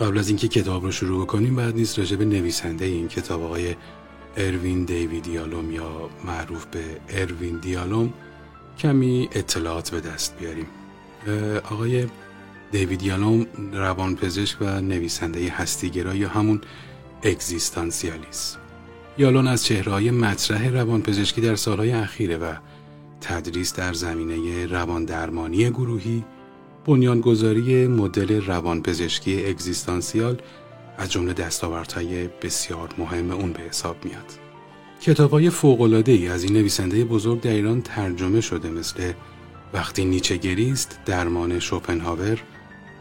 قبل از اینکه کتاب رو شروع کنیم بعد نیست راجع به نویسنده این کتاب آقای اروین دیوید دیالوم یا معروف به اروین دیالوم کمی اطلاعات به دست بیاریم. آقای دیوید دیالوم روانپزشک و نویسنده هستیگرا یا همون اگزیستانسیالیست. یالون از چهرهای مطرح روانپزشکی در سالهای اخیره و تدریس در زمینه رواندرمانی گروهی بنیانگذاری مدل روانپزشکی اگزیستانسیال از جمله دستاوردهای بسیار مهم اون به حساب میاد. کتاب های فوقلاده ای از این نویسنده بزرگ در ایران ترجمه شده مثل وقتی نیچه گریست، درمان شوپنهاور،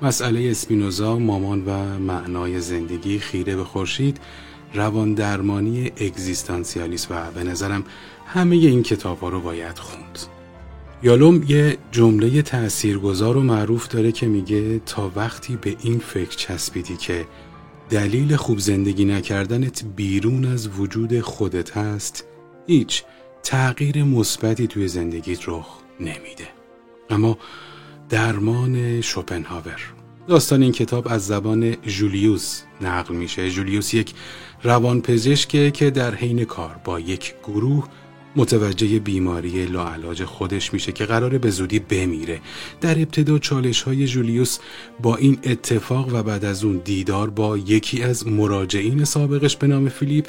مسئله اسپینوزا، مامان و معنای زندگی، خیره به خورشید، روان درمانی اگزیستانسیالیست و به نظرم همه این کتاب ها رو باید خوند. یالوم یه جمله تأثیرگذار و معروف داره که میگه تا وقتی به این فکر چسبیدی که دلیل خوب زندگی نکردنت بیرون از وجود خودت هست هیچ تغییر مثبتی توی زندگیت رخ نمیده. اما درمان شوپنهاور. داستان این کتاب از زبان جولیوس نقل میشه. جولیوس یک روانپزشکه که در حین کار با یک گروه متوجه بیماری لاعلاج خودش میشه که قراره به زودی بمیره. در ابتدا چالش های جولیوس با این اتفاق و بعد از اون دیدار با یکی از مراجعین سابقش به نام فیلیپ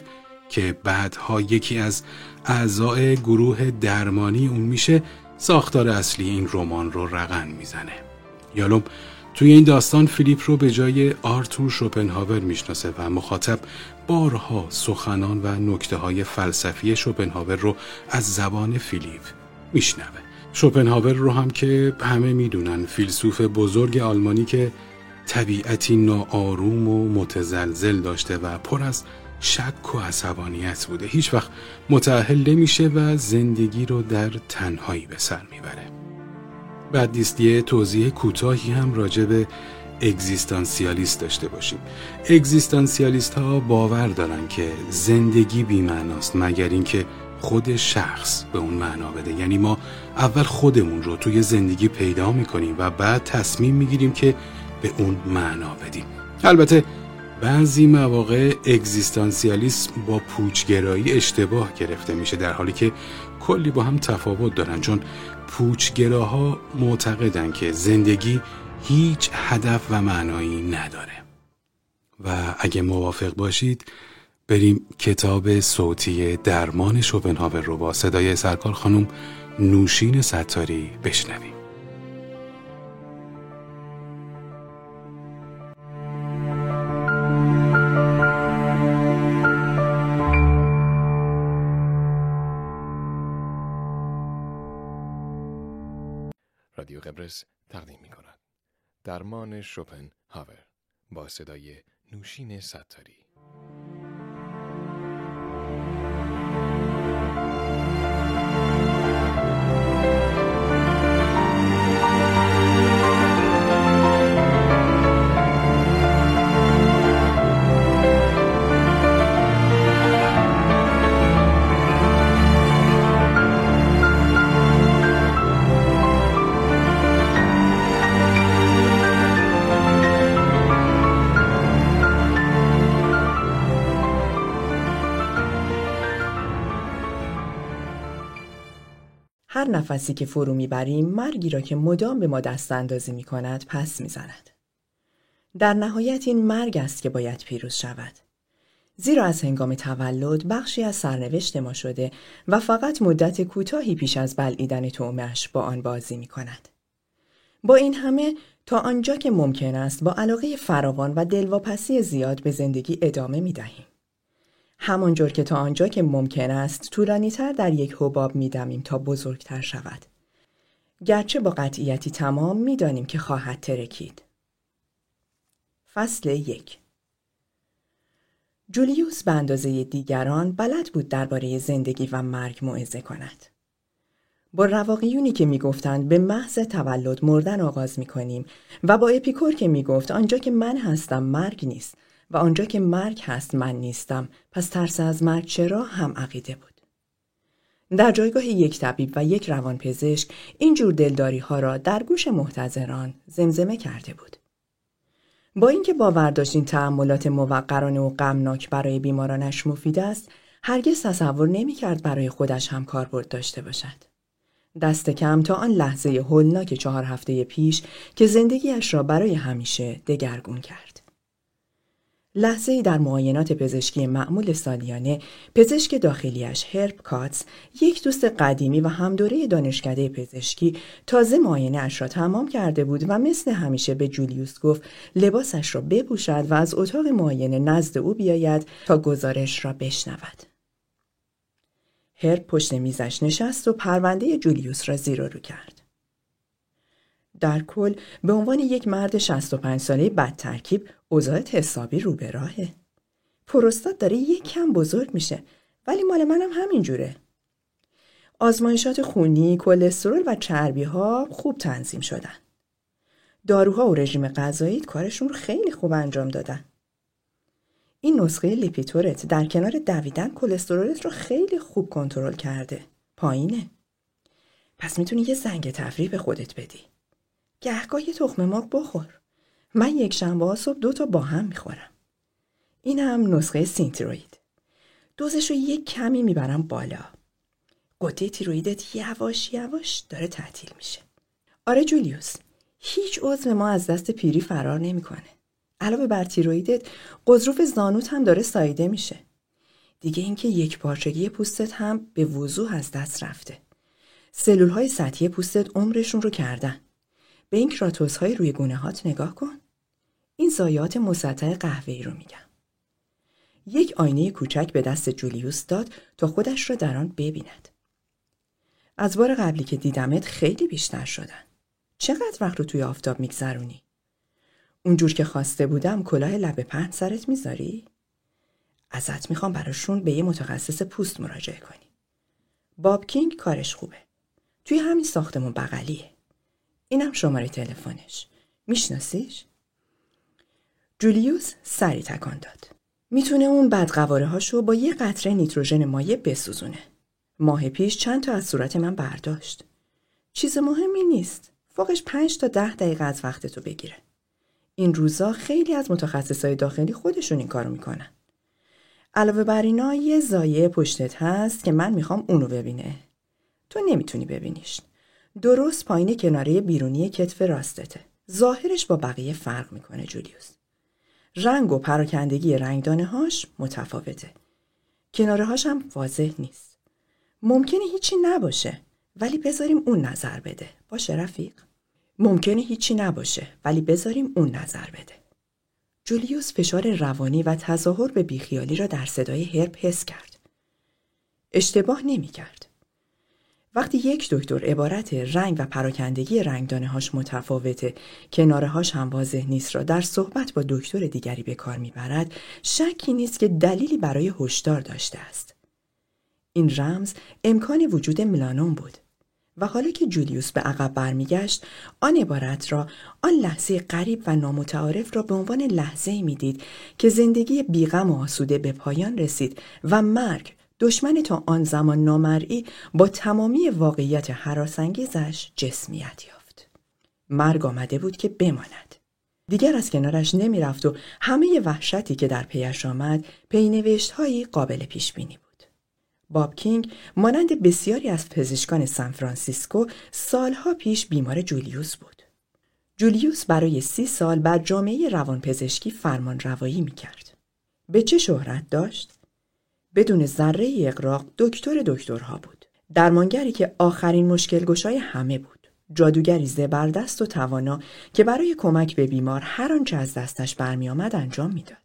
که بعدها یکی از اعضای گروه درمانی اون میشه ساختار اصلی این رمان رو رقم می‌زنه. یالوم توی این داستان فیلیپ رو به جای آرتور شوپنهاور می‌شناسه و مخاطب بارها سخنان و نکته های فلسفی شوپنهاور رو از زبان فیلیپ میشنوه. شوپنهاور رو هم که همه می‌دونن فیلسوف بزرگ آلمانی که طبیعتی ناآروم و متزلزل داشته و پر از شک و عصبانیت بوده. هیچ وقت متعهل نمیشه و زندگی رو در تنهایی به سر می‌بره. بعد نیست یه توضیح کوتاهی هم راجع به اگزیستانسیالیست داشته باشیم. اگزیستانسیالیست ها باور دارن که زندگی بیمعناست مگر اینکه خود شخص به اون معنا بده. یعنی ما اول خودمون رو توی زندگی پیدا می‌کنیم و بعد تصمیم می‌گیریم که به اون معنا بدیم. البته بعضی مواقع اگزیستانسیالیسم با پوچگرایی اشتباه گرفته میشه در حالی که کلی با هم تفاوت دارن. چون پوچگراها معتقدن که زندگی هیچ هدف و معنایی نداره. و اگه موافق باشید بریم کتاب صوتی درمان شوپنهاور رو با صدای سرکار خانم نوشین ستاری بشنویم. درمان شوپن هاور با صدای نوشین ستاری. نفسی که فرو می‌بریم مرگی را که مدام به ما دست اندازی می کند پس می‌زند. در نهایت این مرگ است که باید پیروز شود. زیرا از هنگام تولد بخشی از سرنوشت ما شده و فقط مدت کوتاهی پیش از بلعیدن تومش با آن بازی می کند. با این همه تا آنجا که ممکن است با علاقه فراوان و دلواپسی زیاد به زندگی ادامه می دهیم. همانجور که تا آنجا که ممکن است طولانیتر در یک حباب میدمیم تا بزرگتر شود. گرچه با قطعیتی تمام می‌دانیم که خواهد ترکید. فصل یک جولیوس به اندازه دیگران بلد بود درباره زندگی و مرگ موعظه کند. با رواقیونی که می‌گفتند به محض تولد مردن آغاز می‌کنیم و با اپیکور که می‌گفت آنجا که من هستم مرگ نیست و آنجا که مرگ هست من نیستم پس ترس از مرگ چرا هم عقیده بود. در جایگاه یک طبیب و یک روانپزشک این جور دلداری ها را در گوش محتضران زمزمه کرده بود. با اینکه باور داشت این تعملات موقرانه و غمناک برای بیمارانش مفید است هرگز تصور نمی‌کرد برای خودش هم کاربرد داشته باشد دست کم تا آن لحظه هولناک چهار هفته پیش که زندگیش را برای همیشه دگرگون کرد لحظه در معاینات پزشکی معمول سالیانه پزشک داخلیش هرب کاتس یک دوست قدیمی و همدوره دانشکده پزشکی تازه معاینه اش را تمام کرده بود و مثل همیشه به جولیوس گفت لباسش را بپوشد و از اتاق معاینه نزد او بیاید تا گزارش را بشنود. هرب پشت میزش نشست و پرونده جولیوس را زیر رو کرد. در کل به عنوان یک مرد 65 ساله بد ترکیب اوضاعت حسابی رو به راهه. پروستات داره یک کم بزرگ میشه ولی مال منم همین جوره. آزمایشات خونی، کلسترول و چربی ها خوب تنظیم شدن. داروها و رژیم غذایی کارشون رو خیلی خوب انجام دادن. این نسخه لیپیتورت در کنار دویدن کلسترولت رو خیلی خوب کنترل کرده. پایینه. پس می‌تونی یه زنگ تفریح به خودت بدی. گهگاه یه تخم مرغ بخور. من یک شنبه صبح دو تا با هم می‌خورم. این هم نسخه سینتیروید. دوزش رو یک کمی می‌برم بالا. قطعه تیرویدت یواش یواش داره تعطیل میشه. آره جولیوس هیچ عضو ما از دست پیری فرار نمی‌کنه. علاوه بر تیرویدت قضروف زانوت هم داره سایده میشه. دیگه اینکه یک پارچگی پوستت هم به وضوح از دست رفته. سلول های سطحی پوستت عمرشون رو کردن. به این کراتوس های روی گونه هات نگاه کن. این زایات مسطح قهوه‌ای رو میگم. یک آینه کوچک به دست جولیوس داد تا خودش را در آن ببیند. از بار قبلی که دیدمت خیلی بیشتر شدن. چقدر وقت رو توی آفتاب میگذرونی؟ اونجور که خواسته بودم کلاه لبه پهن سرت می‌ذاری؟ ازت می‌خوام براشون به یه متخصص پوست مراجعه کنی. باب کینگ کارش خوبه. توی همین ساختمون بغلیه. اینم شماره تلفنش. میشناسیش؟ جولیوس سری تکان داد. می‌تونه اون بدقواره هاشو با یه قطره نیتروژن مایع بسوزونه. ماه پیش چند تا از صورت من برداشت. چیز مهمی نیست. فوقش پنج تا ده دقیقه از وقتتو بگیره. این روزا خیلی از متخصصای داخلی خودشون این کارو می‌کنن. علاوه بر اینا یه زایه پشتت هست که من می‌خوام اونو ببینه. تو نمی‌تونی ببینیش. درست پایین کناره بیرونی کتف راستته. ظاهرش با بقیه فرق می‌کنه جولیوس. رنگ و پراکندگی رنگدانه هاش متفاوته. کناره هاش هم واضح نیست. ممکنه هیچی نباشه ولی بذاریم اون نظر بده. باشه رفیق؟ ممکنه هیچی نباشه ولی بذاریم اون نظر بده. جولیوس فشار روانی و تظاهر به بیخیالی را در صدای هرب حس کرد. اشتباه نمی کرد. وقتی یک دکتر عبارت رنگ و پراکندگی رنگدانه هاش متفاوته کناره هاش هم واضح نیست را در صحبت با دکتر دیگری به کار می‌برد شکی نیست که دلیلی برای هشدار داشته است. این رمز امکان وجود ملانوم بود. و حالا که جولیوس به عقب برمیگشت آن عبارت را آن لحظه غریب و نامتعارف را به عنوان لحظه می‌دید که زندگی بیغم و آسوده به پایان رسید و مرگ دشمن تا آن زمان نامرئی با تمامی واقعیت حراسانگیزش جسمیت یافت مرگ آمده بود که بماند دیگر از کنارش نمی‌رفت و همه وحشتی که در پیش آمد پینوشت هایی قابل پیش بینی بود باب کینگ مانند بسیاری از پزشکان سان فرانسیسکو سالها پیش بیمار جولیوس بود. جولیوس برای سی سال بر جامعه روانپزشکی فرمان روایی می کرد. به چه شهرت داشت؟ بدون ذره اقراق دکتر دکترها بود. درمانگری که آخرین مشکل گشای همه بود. جادوگری زبردست و توانا که برای کمک به بیمار هر آنچه از دستش برمیآمد انجام می‌داد.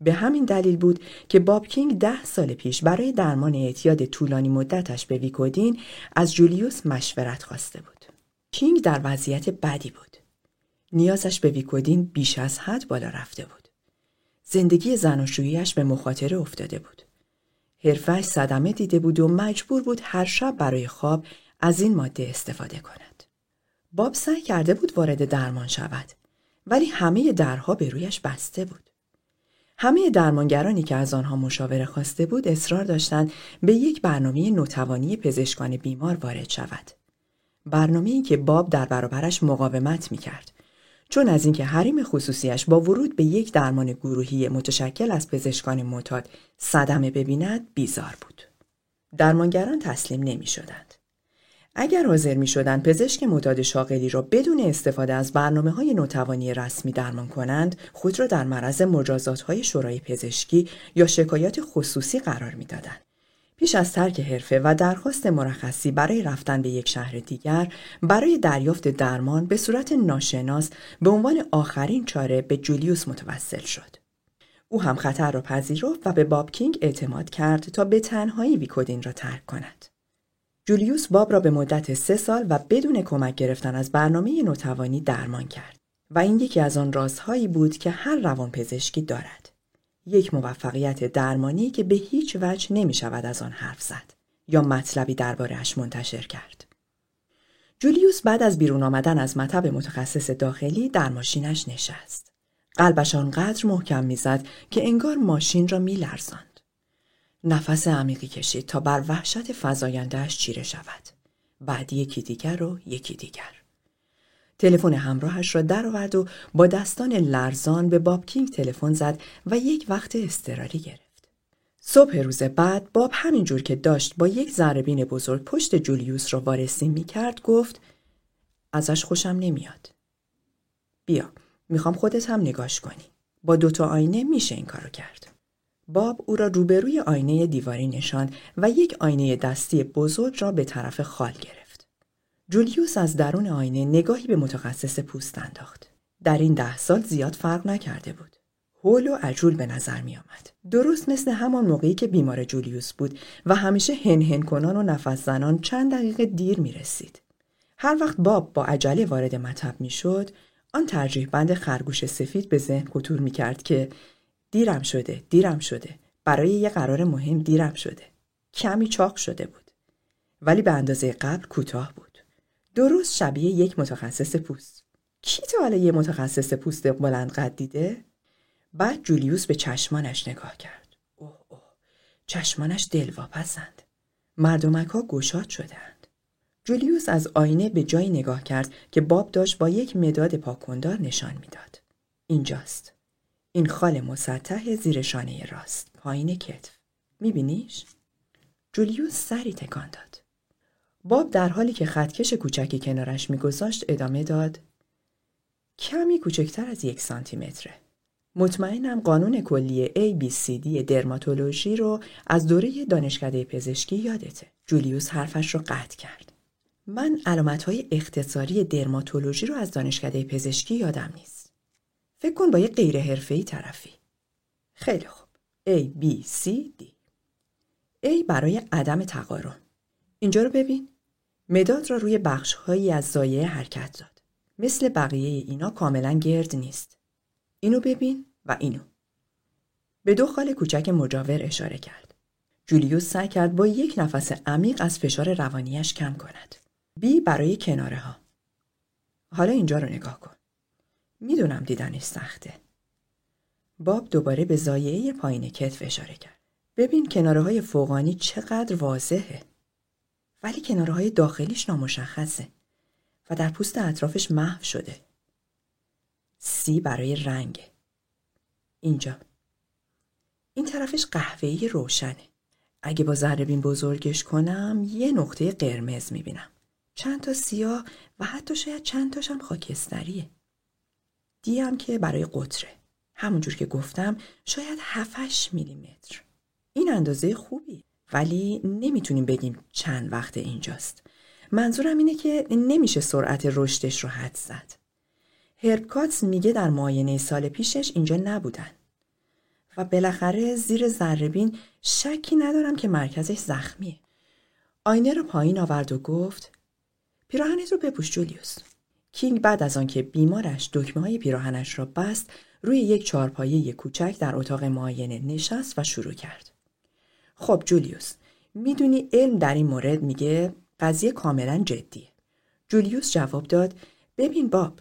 به همین دلیل بود که باب کینگ ده سال پیش برای درمان اعتیاد طولانی مدتش به ویکودین از جولیوس مشورت خواسته بود. کینگ در وضعیت بدی بود. نیازش به ویکودین بیش از حد بالا رفته بود. زندگی زناشوییش به مخاطره افتاده بود. حرفش صدمه دیده بود و مجبور بود هر شب برای خواب از این ماده استفاده کند. باب سعی کرده بود وارد درمان شود ولی همه درها به رویش بسته بود. همه درمانگرانی که از آنها مشاوره خواسته بود اصرار داشتند به یک برنامه نوتوانی پزشکان بیمار وارد شود. برنامه ای که باب در برابرش مقاومت می کرد. چون از اینکه حریم خصوصیش با ورود به یک درمان گروهی متشکل از پزشکان معتاد صدمه ببیند بیزار بود. درمانگران تسلیم نمی شدند. اگر حاضر می شدند پزشک معتاد شاغلی را بدون استفاده از برنامه های نوتوانی رسمی درمان کنند خود را در معرض مجازات های شورای پزشکی یا شکایات خصوصی قرار می دادند. پیش از ترک حرفه و درخواست مرخصی برای رفتن به یک شهر دیگر برای دریافت درمان به صورت ناشناس به عنوان آخرین چاره به جولیوس متوسل شد. او هم خطر را پذیرفت و به باب کینگ اعتماد کرد تا به تنهایی ویکودین را ترک کند. جولیوس باب را به مدت سه سال و بدون کمک گرفتن از برنامه نوتوانی درمان کرد و این یکی از آن رازهایی بود که هر روان پزشکی دارد. یک موفقیت درمانی که به هیچ وجه نمی شود از آن حرف زد یا مطلبی دربارهش منتشر کرد. جولیوس بعد از بیرون آمدن از مطب متخصص داخلی در ماشینش نشست. قلبش آنقدر محکم می‌زد که انگار ماشین را میلرزاند. نفس عمیقی کشید تا بر وحشت فزایندهش چیره شود. بعد یکی دیگر و یکی دیگر. تلفن همراهش را درآورد و با دستان لرزان به باب کینگ تلفن زد و یک وقت استراری گرفت. صبح روز بعد باب همینجور که داشت با یک ذربین بزرگ پشت جولیوس را وارسی می کرد گفت ازش خوشم نمیاد. بیا می‌خوام خودت هم نگاش کنی. با دوتا آینه میشه این کارو کرد. باب او را روبروی آینه دیواری نشاند و یک آینه دستی بزرگ را به طرف خال گرفت. جولیوس از درون آینه نگاهی به متخصص پوست انداخت. در این ده سال زیاد فرق نکرده بود. هول و عجول به نظر می آمد. درست مثل همان موقعی که بیمار جولیوس بود و همیشه هن هن کنان و نفس زنان چند دقیقه دیر می رسید. هر وقت باب با عجله وارد مطب می شد، آن ترجیح بند خرگوش سفید به ذهن خطور می کرد که دیرم شده، دیرم شده، برای یه قرار مهم دیرم شده. کمی چاق شده بود. ولی به اندازه قبل کوتاه بود. درست شبیه یک متخصص پوست. کی تا حالا یه متخصص پوست بلند قد دیده؟ بعد جولیوس به چشمانش نگاه کرد. اوه اوه چشمانش دلواپسند. مردمک ها گشاد شدند. جولیوس از آینه به جایی نگاه کرد که باب داشت با یک مداد پاکندار نشان می‌داد. اینجاست. این خال مسطح زیر شانه راست. پایین کتف. میبینیش؟ جولیوس سری تکان داد. باب در حالی که خطکش کوچکی کنارش میگذاشت ادامه داد کمی کوچکتر از یک سانتی متره. مطمئنم قانون کلی ABCD درماتولوژی رو از دوره دانشکده پزشکی یادته. جولیوس حرفش رو قطع کرد. من علامت های اختصاری درماتولوژی رو از دانشکده پزشکی یادم نیست. فکر کن با یه غیر حرفه‌ای طرفی. خیلی خوب. A, B, C, D. A برای عدم تقارن. اینجا رو ببین. مداد را روی بخشهایی از زایه حرکت داد. مثل بقیه اینا کاملا گرد نیست. اینو ببین و اینو. به دو خال کوچک مجاور اشاره کرد. جولیوس سعی کرد با یک نفس عمیق از فشار روانیش کم کند. بی برای کناره ها. حالا اینجا رو نگاه کن. می‌دونم دیدنش سخته. باب دوباره به زایه پایین کتف اشاره کرد. ببین کناره های فوقانی چقدر واضحه. ولی کناره های داخلیش نامشخصه و در پوست اطرافش محو شده. سی برای رنگ. اینجا. این طرفش قهوه‌ای روشنه. اگه با ذره بزرگش کنم یه نقطه قرمز می‌بینم. چند تا سیاه و حتی شاید چند تاشم خاکستریه. دی هم که برای قطره. همونجور که گفتم شاید 7 میلیمتر. این اندازه خوبی. ولی نمی‌تونیم بگیم چند وقت اینجاست. منظورم اینه که نمیشه سرعت رشدش رو حد زد. هربکاتس میگه در معاینه سال پیشش اینجا نبودن. و بالاخره زیر ذربین شکی ندارم که مرکزش زخمیه. آینه رو پایین آورد و گفت پیراهنت رو بپوش جولیوس. کینگ بعد از آنکه بیمارش دکمه های پیراهنش را بست روی یک چارپایه کوچک در اتاق معاینه نشست و شروع کرد. خب جولیوس می‌دونی علم در این مورد میگه قضیه کاملا جدیه. جولیوس جواب داد ببین باب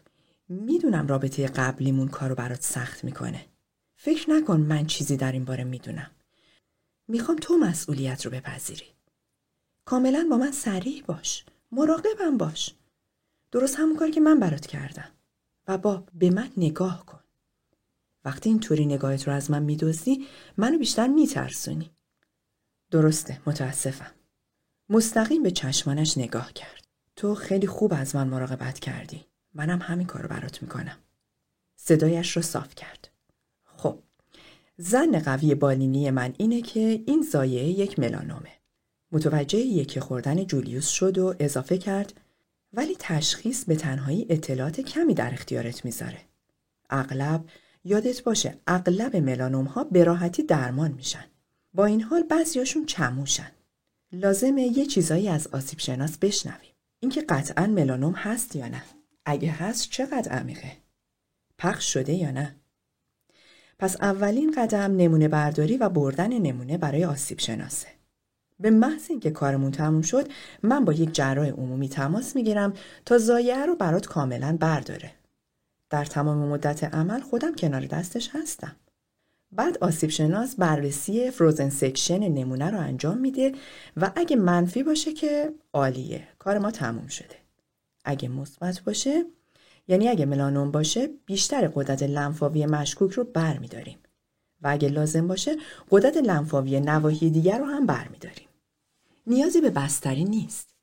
می‌دونم رابطه قبلیمون کارو برات سخت می‌کنه. فکر نکن من چیزی در این باره می‌دونم. می‌خوام تو مسئولیت رو بپذیری. کاملا با من سریع باش. مراقبم باش. درست همون کاری که من برات کردم. و با به من نگاه کن. وقتی اینطوری نگاهت رو از من میدوزی منو بیشتر میترسونی. درسته متاسفم. مستقیم به چشمانش نگاه کرد. تو خیلی خوب از من مراقبت کردی. منم همین کارو برات می‌کنم. صدایش رو صاف کرد. خب زن قوی بالینی من اینه که این زایه یک ملانومه. متوجه یکی خوردن جولیوس شد و اضافه کرد ولی تشخیص به تنهایی اطلاعات کمی در اختیارت می‌ذاره. اغلب یادت باشه اغلب ملانوم ها به راحتی درمان میشن. با این حال بعضیاشون چموشن. لازمه یه چیزایی از آسیب شناس بشنویم. اینکه قطعا ملانوم هست یا نه؟ اگه هست چقدر عمیقه؟ پخش شده یا نه؟ پس اولین قدم نمونه برداری و بردن نمونه برای آسیب شناسه. به محض اینکه کارمون تموم شد من با یک جراح عمومی تماس می‌گیرم تا زایه رو برات کاملا برداره. در تمام مدت عمل خودم کنار دستش هستم. بعد آسیب شناس بررسی فروزن سکشن نمونه رو انجام میده و اگه منفی باشه که عالیه کار ما تموم شده. اگه مثبت باشه یعنی اگه ملانوم باشه بیشتر قدرت لنفاوی مشکوک رو برمیداریم و اگه لازم باشه قدرت لنفاوی نواحی دیگر رو هم برمیداریم. نیازی به بستری نیست.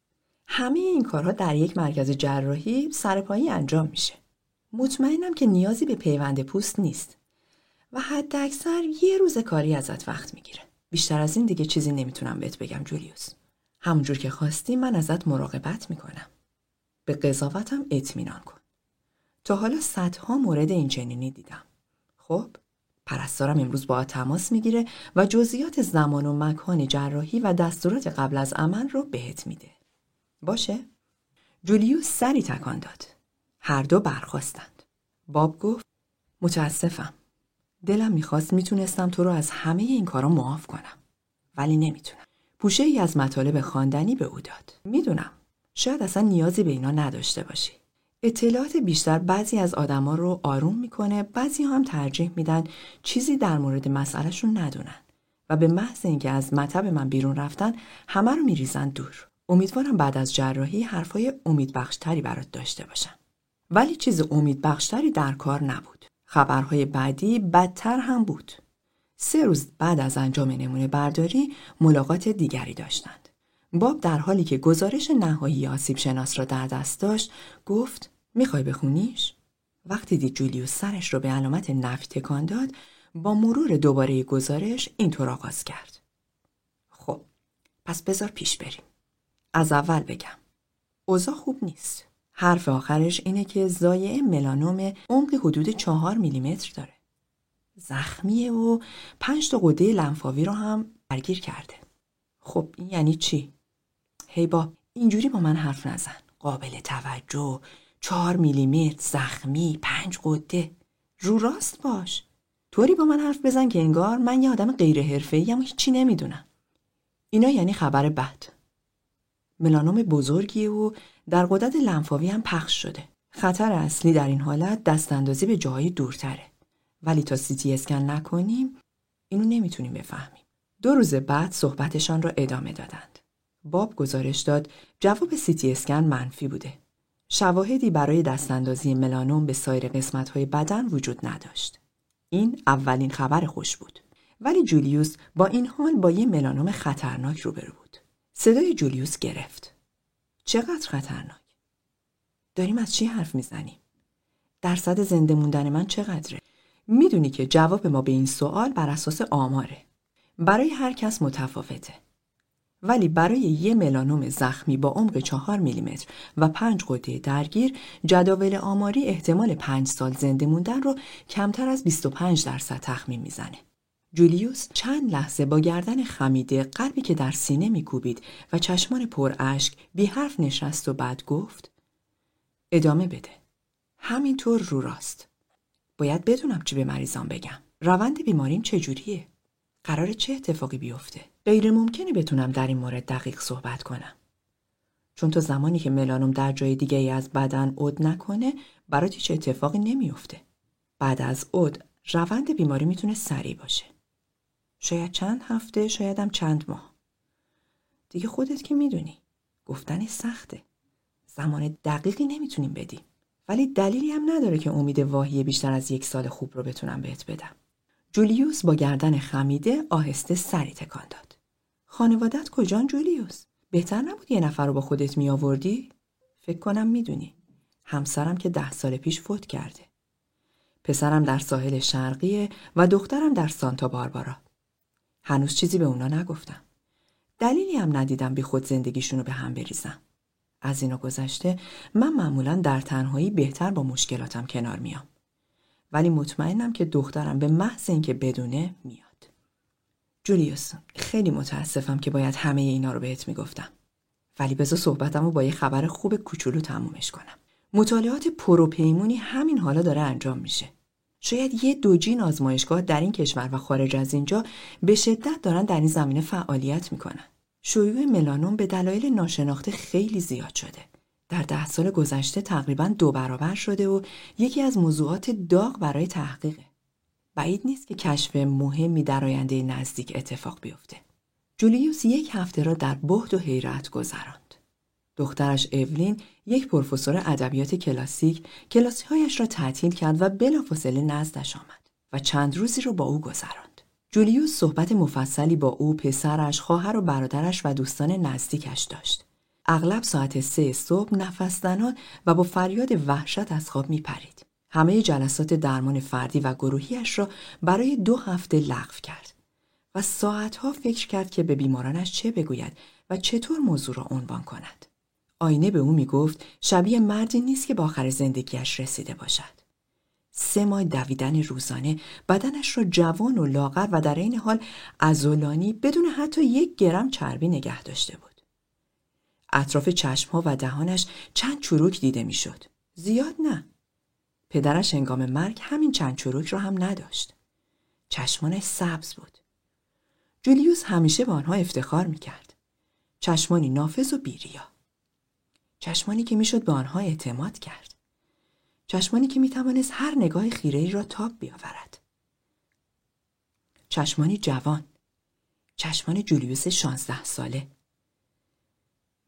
همه این کارها در یک مرکز جراحی سرپایی انجام میشه. مطمئنم که نیازی به پیوند پوست نیست و حد اکثر یه روز کاری ازت وقت می‌گیره. بیشتر از این دیگه چیزی نمی‌تونم بهت بگم جولیوس. همونجور که خواستی من ازت مراقبت می‌کنم. به قضاوتم اطمینان کن. تا حالا صدها مورد این چنینی دیدم. خب پرستارم امروز با تماس می‌گیره و جزئیات زمان و مکان جراحی و دستورات قبل از عمل رو بهت میده. باشه؟ جولیوس سری تکان داد. هر دو برخواستند. باب گفت متاسفم. دلم می‌خواست می‌تونستم تو رو از همه این کارا معاف کنم. ولی نمی‌تونم. پوشه ای از مطالب خواندنی به او داد. می‌دونم. شاید اصلا نیازی به اینا نداشته باشی. اطلاعات بیشتر بعضی از آدما رو آروم می‌کنه بعضی هم ترجیح میدن چیزی در مورد مسئلهشون ندونن و به محض اینکه از مطب من بیرون رفتن همه رو میریزن دور امیدوارم بعد از جراحی حرفای امیدبخشتری برات داشته باشم ولی چیز امیدبخشتری در کار نبود خبرهای بعدی بدتر هم بود سه روز بعد از انجام نمونه برداری ملاقات دیگری داشتند باب در حالی که گزارش نهایی آسیب شناس را در دست داشت گفت می‌خوای بخونیش؟ وقتی دید جولیوس سرش رو به علامت نفی تکان داد با مرور دوباره گزارش اینطور آغاز کرد. خب پس بذار پیش بریم. از اول بگم. اوضاع خوب نیست. حرف آخرش اینه که زایع ملانوم عمق حدود چهار میلیمتر داره. زخمیه و پنج تا قده لنفاوی رو هم درگیر کرده. خب این یعنی چی؟ هی با اینجوری با من حرف نزن. قابل توجه، چهار میلیمتر زخمی پنج قده رو راست باش طوری با من حرف بزن که انگار من یه آدم غیر حرفه‌ای و هیچی نمی‌دونم اینا یعنی خبر بد ملانوم بزرگی و در قدرت لنفاوی هم پخش شده خطر اصلی در این حالت دست اندازی به جاهای دورتره ولی تا سیتی اسکن نکنیم اینو نمی‌تونیم بفهمیم دو روز بعد صحبتشان را ادامه دادند باب گزارش داد جواب سیتی اسکن منفی بوده شواهدی برای دستاندازی ملانوم به سایر قسمت‌های بدن وجود نداشت. این اولین خبر خوش بود. ولی جولیوس با این حال با یه ملانوم خطرناک روبرو بود. صدای جولیوس گرفت. چقدر خطرناک؟ داریم از چی حرف می‌زنیم؟ درصد زنده موندن من چقدره؟ می‌دونی که جواب ما به این سوال بر اساس آماره. برای هر کس متفاوته. ولی برای یه ملانوم زخمی با عمق چهار میلیمتر و پنج قده درگیر جداول آماری احتمال پنج سال زنده موندن رو کمتر از 25 درصد تخمین می‌زنه. جولیوس چند لحظه با گردن خمیده قلبی که در سینه میکوبید و چشمان پر اشک بی حرف نشست و بعد گفت ادامه بده. همینطور رو راست. باید بدونم چی به مریضان بگم. روند بیماریم چجوریه؟ قرار چه اتفاقی بیفته؟ غیر ممکنه بتونم در این مورد دقیق صحبت کنم. چون تو زمانی که ملانوم در جای دیگه ای از بدن عد نکنه برات هیچ اتفاقی نمیافته. بعد از عد روند بیماری می‌تونه سریع باشه. شاید چند هفته شایدم چند ماه. دیگه خودت که می‌دونی. گفتن سخته. زمان دقیقی نمی‌تونیم بدیم. ولی دلیلی هم نداره که امید واهی بیشتر از یک سال خوب رو بتونم بهت بدم. جولیوس با گردن خمیده آهسته سری تکان داد. خانوادت کجان جولیوس؟ بهتر نبود یه نفر رو با خودت می آوردی؟ فکر کنم می‌دونی. همسرم که ده سال پیش فوت کرده. پسرم در ساحل شرقیه و دخترم در سانتا باربارا. هنوز چیزی به اونا نگفتم. دلیلی هم ندیدم بی خود زندگیشونو به هم بریزم. از اینو گذشته من معمولا در تنهایی بهتر با مشکلاتم کنار میام. ولی مطمئنم که دخترم به محض اینکه بدونه میاد. جولیوس خیلی متاسفم که باید همه اینا رو بهت می‌گفتم. ولی بذار صحبتم رو با یه خبر خوب کوچولو تمومش کنم. مطالعات پروپیمونی همین حالا داره انجام میشه. شاید یه دوجین آزمایشگاه در این کشور و خارج از اینجا به شدت دارن در این زمینه فعالیت می‌کنن. شیوع ملانوم به دلایل ناشناخته خیلی زیاد شده. در ده سال گذشته تقریبا دو برابر شده و یکی از موضوعات داغ برای تحقیقه. بعید نیست که کشف مهمی در آینده نزدیک اتفاق بیفته. جولیوس یک هفته را در بهد و حیرت گذراند. دخترش اولین یک پروفسور ادبیات کلاسیک کلاسیهایش را تعطیل کرد و بلافاصله نزدش آمد و چند روزی را با او گذراند. جولیوس صحبت مفصلی با او، پسرش، خواهر و برادرش و دوستان نزدیکش داشت. اغلب ساعت سه صبح نفس و با فریاد وحشت از خواب می پرید. همه جلسات درمان فردی و گروهیش را برای دو هفته لغو کرد و ساعتها فکر کرد که به بیمارانش چه بگوید و چطور موضوع را عنوان کند. آینه به او می گفت شبیه مردی نیست که با آخر زندگیش رسیده باشد. سه ماه دویدن روزانه بدنش را جوان و لاغر و در این حال ازولانی بدون حتی یک گرم چربی نگه داشته بود. اطراف چشمها و دهانش چند چروک دیده می‌شد. زیاد نه. پدرش انگام مرگ همین چند چروک را هم نداشت. چشمانش سبز بود. جولیوس همیشه به آنها افتخار می‌کرد. چشمانی نافذ و بیریا. چشمانی که می‌شد به آنها اعتماد کرد. چشمانی که می‌توانست هر نگاه خیره را تاب بیاورد. چشمانی جوان. چشمان جولیوس شانزده ساله.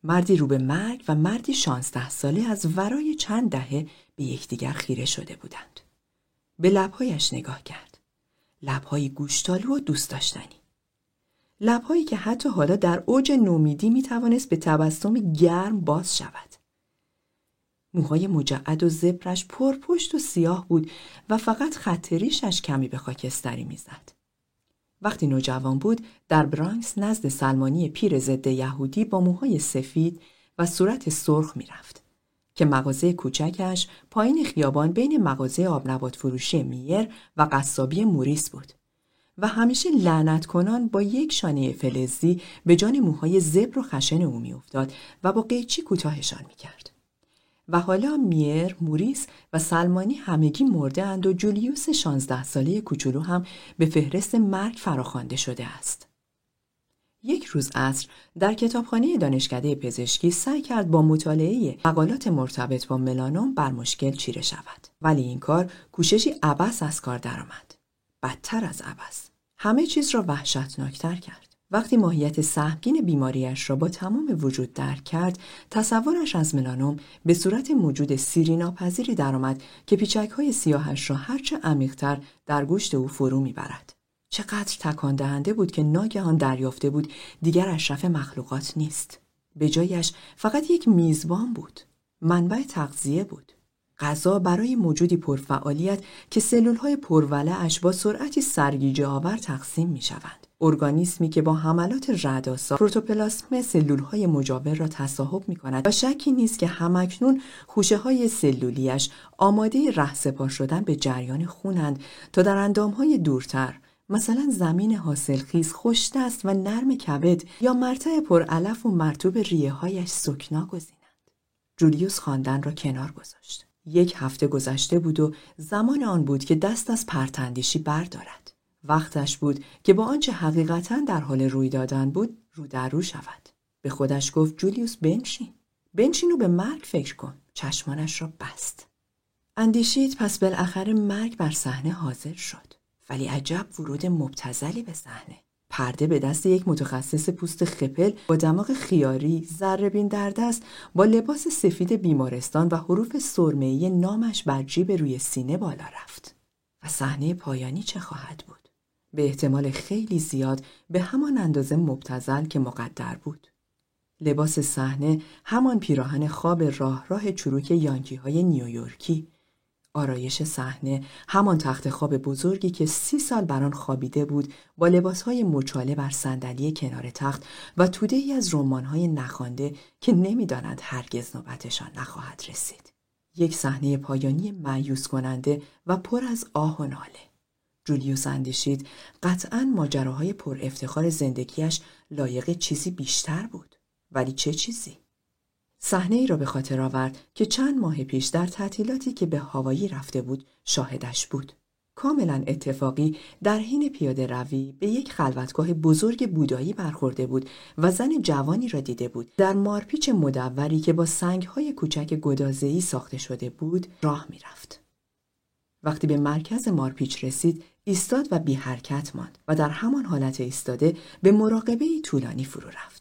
مردی رو به مرگ و مردی شانزده ساله از ورای چند دهه به یکدیگر خیره شده بودند. به لبهایش نگاه کرد. لبهایی گوشتالو و دوست داشتنی. لبهایی که حتی حالا در اوج نومیدی می توانست به تبسم گرم باز شود. موهای مجعد و زبرش پرپشت و سیاه بود و فقط خطریشش کمی به خاکستری می‌زد. وقتی نوجوان بود در برانکس نزد سلمانی پیر ضد یهودی با موهای سفید و صورت سرخ می‌رفت که مغازه کوچکش پایین خیابان بین مغازه آبنبات فروشی میر و قصابی موریس بود و همیشه لعنت کنان با یک شانه فلزی به جان موهای زبر و خشن او میافتاد و با قیچی کوتاهشان می‌کرد. و حالا میر، موریس و سلمانی همگی مرده اند و جولیوس شانزده ساله کوچولو هم به فهرست مرگ فراخوانده شده است. یک روز عصر در کتابخانه دانشکده پزشکی سعی کرد با مطالعه مقالات مرتبط با ملانوم بر مشکل چیره شود. ولی این کار کوششی عبس از کار درآمد. بدتر از عبس. همه چیز را وحشتناکتر کرد. وقتی ماهیت سهمگین بیماریش را با تمام وجود درک کرد تصورش از ملانوم به صورت موجود سیری ناپذیری درآمد که پیچک های سیاهش را هرچه عمیقتر در گوشت او فرو می‌برد. چقدر تکان دهنده بود که ناگهان دریافته بود دیگر اشرف مخلوقات نیست. به جایش فقط یک میزبان بود. منبع تغذیه بود. غذا برای موجودی پرفعالیت که سلول های پروله اش با سرعتی سرگیجه آور تقسیم می شوند. ارگانیسمی که با حملات رداسا پروتوپلاسم سلول های مجاور را تصاحب می کند و شکی نیست که همکنون خوشه های سلولیش آماده ره شدن به جریان خونند تا در اندام های دورتر مثلا زمین حاصلخیز خوشدست و نرم کبد یا مرتع پرعلف و مرتوب ریه هایش سکنا گزینند. جولیوس خواندن را کنار گذاشت. یک هفته گذشته بود و زمان آن بود که دست از پرتندیشی بردارد. وقتش بود که با آنچه حقیقتا در حال روی دادن بود رو در رو شود. به خودش گفت جولیوس بنشین. بنشین و به مرگ فکر کن. چشمانش را بست. اندیشید پس بالاخره مرگ بر صحنه حاضر شد. ولی عجب ورود مبتزلی به صحنه. پرده به دست یک متخصص پوست خپل با دماغ خیاری بین در دست با لباس سفید بیمارستان و حروف سرمه‌ای نامش بر جیب روی سینه بالا رفت. و صحنه پایانی چه خواهد بود؟ به احتمال خیلی زیاد به همان اندازه مبتزل که مقدر بود. لباس صحنه همان پیراهن خواب راه راه چروک یانکی های نیویورکی آرایش صحنه همان تخت خواب بزرگی که سی سال بر آن خوابیده بود با لباسهای مچاله بر صندلی کنار تخت و توده ای از رمانهای نخوانده که نمی‌دانند هرگز نوبتشان نخواهد رسید. یک صحنه پایانی معیوس کننده و پر از آه و ناله. جولیوس اندیشید قطعا ماجراهای پر افتخار زندگیش لایق چیزی بیشتر بود. ولی چه چیزی؟ صحنه ای را به خاطر آورد که چند ماه پیش در تعطیلاتی که به هوایی رفته بود شاهدش بود. کاملا اتفاقی در حین پیاده روی به یک خلوتگاه بزرگ بودایی برخورده بود و زن جوانی را دیده بود در مارپیچ مدوری که با سنگهای کوچک گدازهی ساخته شده بود راه می‌رفت. وقتی به مرکز مارپیچ رسید ایستاد و بی حرکت ماند و در همان حالت ایستاده به مراقبه طولانی فرو رفت.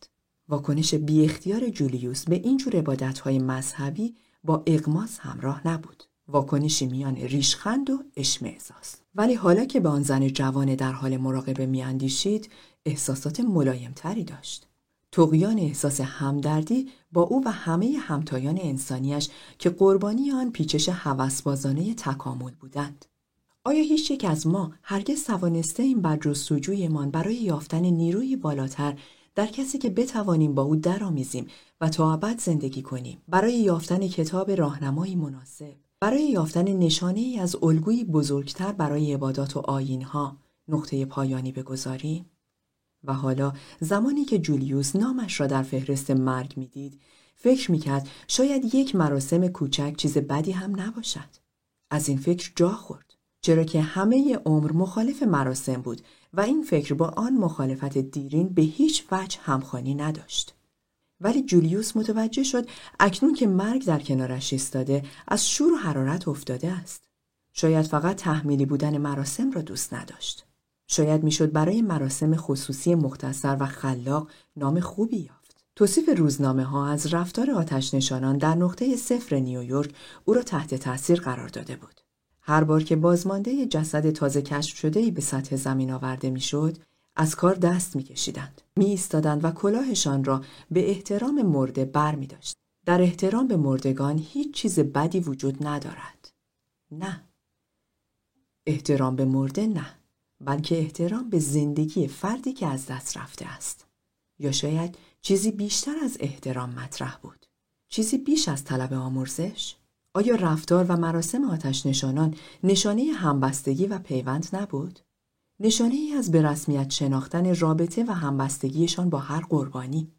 واکنش بی اختیار جولیوس به اینجور های مذهبی با اقماس همراه نبود. واکنشی میان ریشخند و اشمعزاز. ولی حالا که به آن زن جوان در حال مراقبه میاندیشید احساسات ملایمتری داشت. تقیان احساس همدردی با او و همه همتایان انسانیش که قربانی آن پیچش هوسبازانه تکامل بودند. آیا هیچ یک از ما هرگز توانسته این بر جستجویمان برای یافتن نیروی بالاتر در کسی که بتوانیم با او درآمیزیم و تا ابد زندگی کنیم. برای یافتن کتاب راهنمایی مناسب. برای یافتن نشانه ای از الگویی بزرگتر برای عبادات و آینها نقطه پایانی بگذاریم. و حالا زمانی که جولیوس نامش را در فهرست مرگ می‌دید فکر می‌کرد شاید یک مراسم کوچک چیز بدی هم نباشد. از این فکر جا خورد چرا که همه عمر مخالف مراسم بود و این فکر با آن مخالفت دیرین به هیچ وجه همخوانی نداشت. ولی جولیوس متوجه شد اکنون که مرگ در کنارش ایستاده از شور و حرارت افتاده است. شاید فقط تحمیلی بودن مراسم را دوست نداشت. شاید می‌شد برای مراسم خصوصی مختصر و خلاق نام خوبی یافت. توصیف روزنامه ها از رفتار آتش نشانان در نقطه صفر نیویورک او را تحت تاثیر قرار داده بود. هر بار که بازمانده جسد تازه کشف شده ای به سطح زمین آورده می‌شد، از کار دست میکشیدند. می ایستادند و کلاهشان را به احترام مرده بر می داشت. در احترام به مردگان هیچ چیز بدی وجود ندارد. نه. احترام به مرده نه. بلکه احترام به زندگی فردی که از دست رفته است. یا شاید چیزی بیشتر از احترام مطرح بود. چیزی بیش از طلب آمرزش؟ آیا رفتار و مراسم آتش نشانان نشانه همبستگی و پیوند نبود؟ نشانه ای از به رسمیت شناختن رابطه و همبستگیشان با هر قربانی.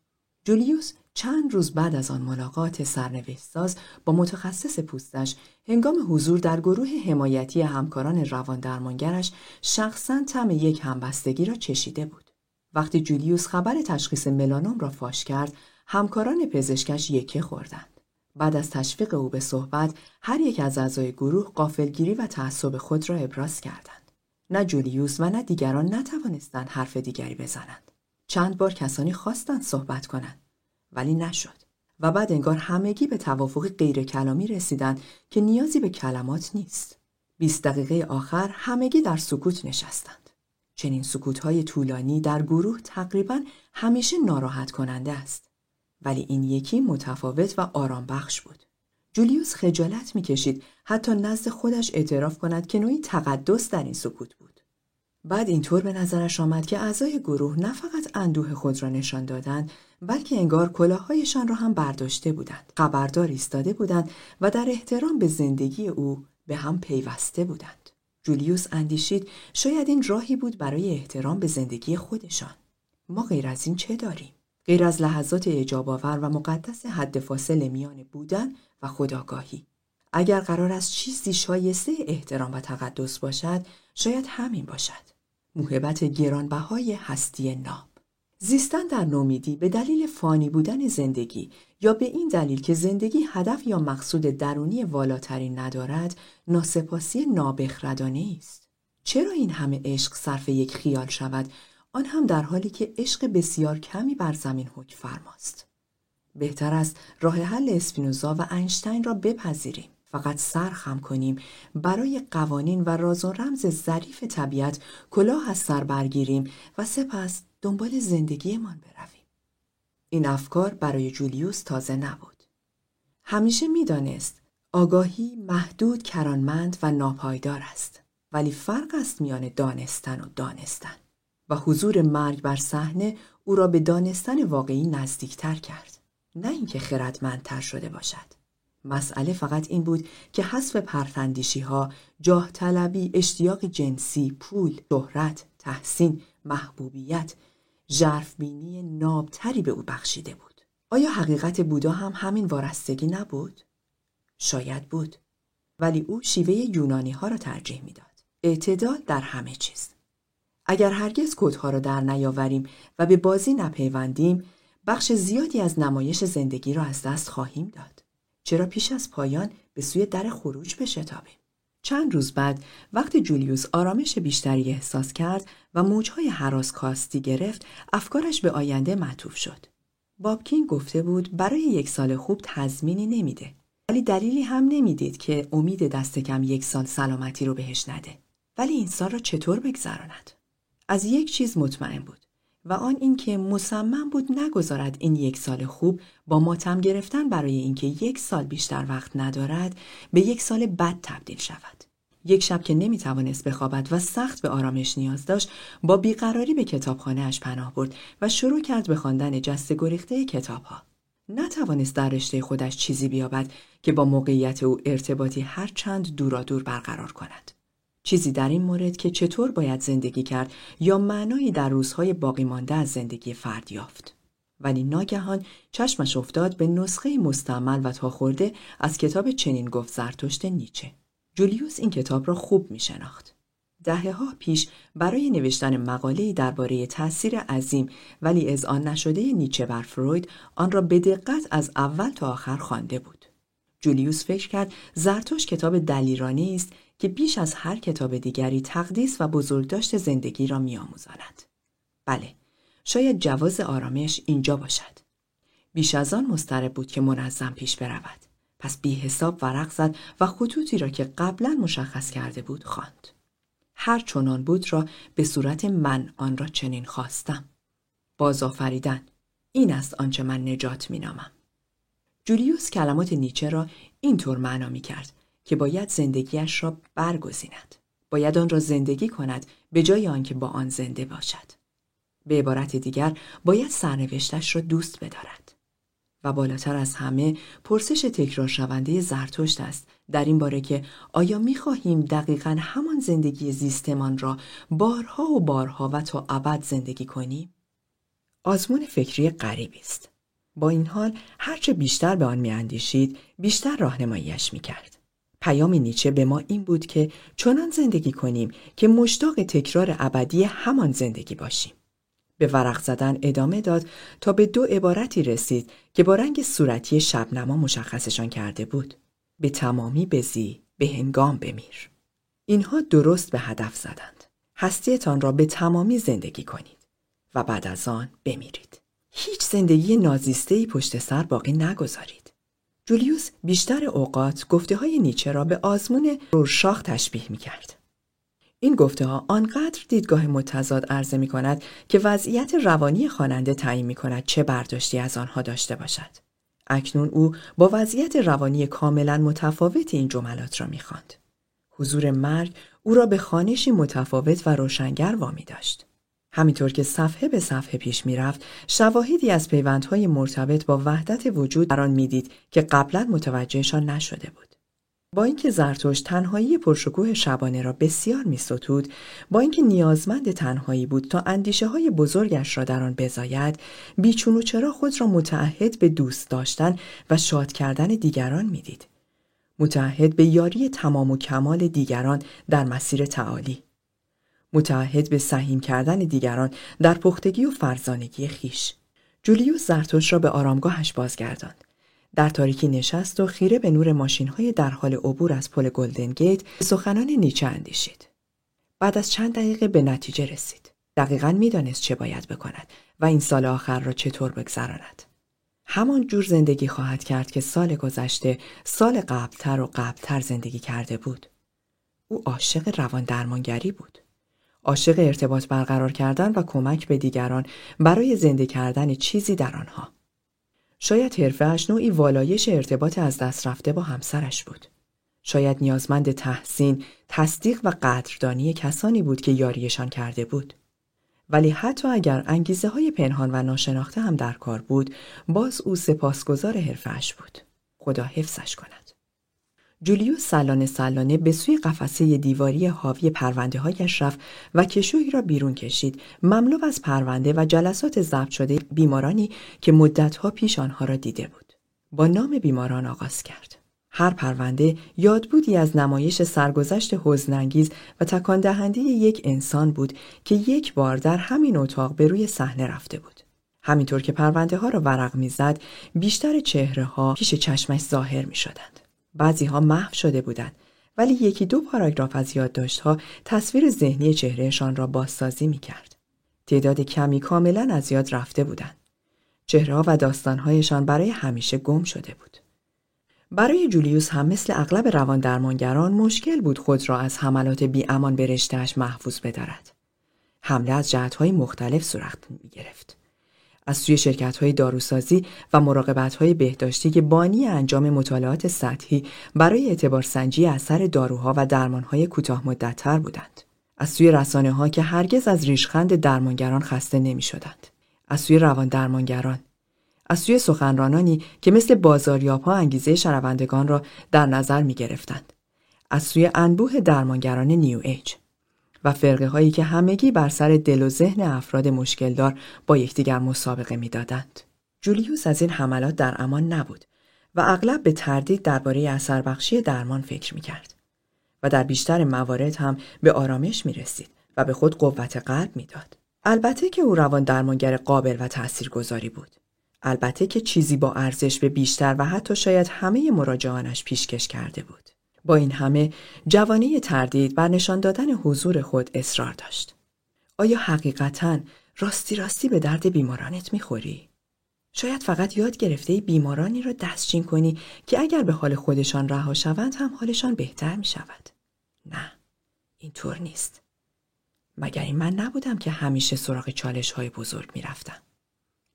جولیوس چند روز بعد از آن ملاقات سرنوشتساز با متخصص پوستش هنگام حضور در گروه حمایتی همکاران روان درمانگرش شخصا تم یک همبستگی را چشیده بود. وقتی جولیوس خبر تشخیص ملانوم را فاش کرد، همکاران پزشکش یکه خوردند. بعد از تشویق او به صحبت هر یک از اعضای گروه قافلگیری و تعصب خود را ابراز کردند. نه جولیوس و نه دیگران نتوانستند حرف دیگری بزنند. چند بار کسانی خواستند صحبت کنند ولی نشد. و بعد انگار همگی به توافق غیر کلامی رسیدند که نیازی به کلمات نیست. بیست دقیقه آخر همگی در سکوت نشستند. چنین سکوتهای طولانی در گروه تقریبا همیشه ناراحت کننده است. ولی این یکی متفاوت و آرام بخش بود. جولیوس خجالت می‌کشید حتی نزد خودش اعتراف کند که نوعی تقدس در این سکوت بود. بعد اینطور به نظرش آمد که اعضای گروه نه فقط اندوه خود را نشان دادند بلکه انگار کلاههایشان را هم برداشته بودند خبردار ایستاده بودند و در احترام به زندگی او به هم پیوسته بودند جولیوس اندیشید شاید این راهی بود برای احترام به زندگی خودشان ما غیر از این چه داریم غیر از لحظات اجاباور و مقدس حد فاصله میان بودن و خداگاهی. اگر قرار است چیزی شایسته احترام و تقدس باشد، شاید همین باشد. محبت گرانبهای هستی ناب. زیستن در نومیدی به دلیل فانی بودن زندگی یا به این دلیل که زندگی هدف یا مقصود درونی والاتری ندارد، ناسپاسی نابخردانه است. چرا این همه عشق صرف یک خیال شود آن هم در حالی که عشق بسیار کمی بر زمین حکم فرماست. بهتر است راه حل اسپینوزا و اینشتین را بپذیریم. فقط سر خم کنیم. برای قوانین و راز و رمز ظریف طبیعت کلاه از سر برگیریم و سپس دنبال زندگیمان برویم. این افکار برای جولیوس تازه نبود. همیشه می‌دانست آگاهی محدود کرانمند و ناپایدار است. ولی فرق است میان دانستن و دانستن. و حضور مرگ بر صحنه او را به دانستن واقعی نزدیکتر کرد نه اینکه خردمندتر شده باشد مسئله فقط این بود که حذف پرفندیشی ها، جاه طلبی، اشتیاق جنسی، پول، شهرت، تحسین، محبوبیت، ژرفبینی نابتری به او بخشیده بود. آیا حقیقت بودا هم همین وارستگی نبود؟ شاید بود. ولی او شیوه یونانی ها را ترجیح می‌داد. اعتدال در همه چیز. اگر هرگز کودها را در نیاوریم و به بازی نپیوندیم، بخش زیادی از نمایش زندگی را از دست خواهیم داد. چرا پیش از پایان به سوی در خروج بشتابیم؟ چند روز بعد وقتی جولیوس آرامش بیشتری احساس کرد و موجهای حراس کاستی گرفت افکارش به آینده معطوف شد. بابکین گفته بود برای یک سال خوب تضمینی نمیده ولی دلیلی هم نمی‌دید که امید دست کم یک سال سلامتی رو بهش نده. ولی این سال را چطور بگذراند؟ از یک چیز مطمئن بود و آن اینکه مصمم بود نگذارد این یک سال خوب با ماتم گرفتن برای اینکه یک سال بیشتر وقت ندارد به یک سال بد تبدیل شود. یک شب که نمی توانست بخوابد و سخت به آرامش نیاز داشت با بیقراری به کتابخانه اش پناه برد و شروع کرد به خواندن جست گریخته کتابها. نتوانست در رشته خودش چیزی بیابد که با موقعیت او ارتباطی هر چند دورا دور برقرار کند. چیزی در این مورد که چطور باید زندگی کرد یا معنایی در روزهای باقی مانده از زندگی فرد یافت. ولی ناگهان چشمش افتاد به نسخه مستعمل و تا خورده از کتاب چنین گفت زرتشت نیچه. جولیوس این کتاب را خوب می شناخت. دهه ها پیش برای نوشتن مقاله درباره تاثیر عظیم ولی از آن نشده نیچه بر فروید آن را به دقت از اول تا آخر خوانده بود. جولیوس فکر کرد زرتوش کتاب دلیرانی است که بیش از هر کتاب دیگری تقدیس و بزرگداشت زندگی را میآموزاند. بله، شاید جواز آرامش اینجا باشد. بیش از آن مضطرب بود که منظم پیش برود. پس بی حساب ورق زد و خطوطی را که قبلا مشخص کرده بود خواند. هر چنان بود را به صورت من آن را چنین خواستم. بازآفریدن این است آنچه من نجات مینامم. جولیوس کلمات نیچه را اینطور معنا می کرد که باید زندگیش را برگزیند. باید آن را زندگی کند به جای آنکه با آن زنده باشد. به عبارت دیگر باید سرنوشتش را دوست بدارد. و بالاتر از همه پرسش تکرار شونده زرتشت است در این باره که آیا می خواهیم دقیقا همان زندگی زیستمان را بارها و بارها و تا ابد زندگی کنیم؟ آزمون فکری غریبی است. با این حال هرچه بیشتر به آن میاندیشید بیشتر راهنماییش می‌کرد پیام نیچه به ما این بود که چنان زندگی کنیم که مشتاق تکرار ابدی همان زندگی باشیم. به ورق زدن ادامه داد تا به دو عبارتی رسید که با رنگ صورتی شبنما مشخصشان کرده بود. به تمامی بزی به هنگام بمیر. اینها درست به هدف زدند. هستیتان را به تمامی زندگی کنید و بعد از آن بمیرید. هیچ زندگی نازیسته پشت سر باقی نگذارید. جولیوس بیشتر اوقات گفته های نیچه را به آزمون رورشاخ تشبیه می کرد. این گفته ها آنقدر دیدگاه متضاد عرضه می کند که وضعیت روانی خواننده تعیین می کند چه برداشتی از آنها داشته باشد. اکنون او با وضعیت روانی کاملا متفاوت این جملات را می خاند. حضور مرگ او را به خانشی متفاوت و روشنگر وامی داشت. همینطور که صفحه به صفحه پیش می‌رفت شواهدی از پیوندهای مرتبط با وحدت وجود در آن می‌دید که قبلا متوجهشان نشده بود. با اینکه زرتوش تنهایی پرشکوه شبانه را بسیار میستود با اینکه نیازمند تنهایی بود تا اندیشه های بزرگش را در آن بزاید بیچون و چرا خود را متعهد به دوست داشتن و شاد کردن دیگران می‌دید. متعهد به یاری تمام و کمال دیگران در مسیر تعالی. متعهد به سهیم کردن دیگران در پختگی و فرزانگی خیش. جولیوس زرتوش را به آرامگاهش بازگرداند. در تاریکی نشست و خیره به نور ماشین های در حال عبور از پل گلدن گیت سخنان نیچه اندیشید. بعد از چند دقیقه به نتیجه رسید. دقیقا می‌دانست چه باید بکند و این سال آخر را چطور بگذراند. همان جور زندگی خواهد کرد که سال گذشته سال قبلتر و قبلتر زندگی کرده بود. او عاشق روان درمانگری بود. عاشق ارتباط برقرار کردن و کمک به دیگران برای زنده کردن چیزی در آنها. شاید حرفهاش نوعی والایش ارتباط از دست رفته با همسرش بود. شاید نیازمند تحسین، تصدیق و قدردانی کسانی بود که یاریشان کرده بود. ولی حتی اگر انگیزه های پنهان و ناشناخته هم در کار بود، باز او سپاسگزار حرفش بود. خدا حفظش کند. جولیوس سلانه سلانه به سوی قفسه دیواری حاوی پرونده هایش رفت و کشویی را بیرون کشید مملو از پرونده و جلسات ضبط شده بیمارانی که مدتها پیش آنها را دیده بود. با نام بیماران آغاز کرد. هر پرونده یادبودی از نمایش سرگذشت حزنانگیز و تکان دهنده یک انسان بود که یک بار در همین اتاق به روی صحنه رفته بود. همینطور که پرونده ها را ورق می‌زد بیشتر چهره ها پیش چشمش ظاهر می شدند. بعضی ها محو شده بودند ولی یکی دو پاراگراف از یادداشتها تصویر ذهنی چهرهشان را بازسازی می کرد. تعداد کمی کاملا از یاد رفته بودند. چهره و داستانهایشان برای همیشه گم شده بود. برای جولیوس هم مثل اغلب روان درمانگران مشکل بود خود را از حملات بی امان به محفوظ بدارد. حمله از جهتهای مختلف صورت می گرفت. از سوی شرکت های داروسازی و مراقبت های بهداشتی که بانی انجام مطالعات سطحی برای اعتبار سنجی اثر داروها و درمانهای کوتاه مدتتر بودند. از سوی رسانه ها که هرگز از ریشخند درمانگران خسته نمی شدند. از سوی روان درمانگران از سوی سخنرانانی که مثل بازاریاب ها انگیزه شنوندگان را در نظر می گرفتند. از سوی انبوه درمانگران نیو ایج و فرقه هایی که همگی بر سر دل و ذهن افراد مشکلدار با یکدیگر مسابقه می‌دادند. جولیوس از این حملات در امان نبود و اغلب به تردید درباره اثر بخشی درمان فکر می کرد و در بیشتر موارد هم به آرامش می رسید و به خود قوت قلب می‌داد. البته که او روان درمانگر قابل و تاثیرگذاری بود. البته که چیزی با ارزش به بیشتر و حتی شاید همه مراجعانش پیشکش کرده بود. با این همه جوانی تردید بر نشان دادن حضور خود اصرار داشت. آیا حقیقتا راستی راستی به درد بیمارانت می‌خوری؟ شاید فقط یاد گرفته بیمارانی را دستچین کنی که اگر به حال خودشان رها شوند هم حالشان بهتر می شود. نه، اینطور نیست. مگر این من نبودم که همیشه سراغ چالش های بزرگ می رفتم.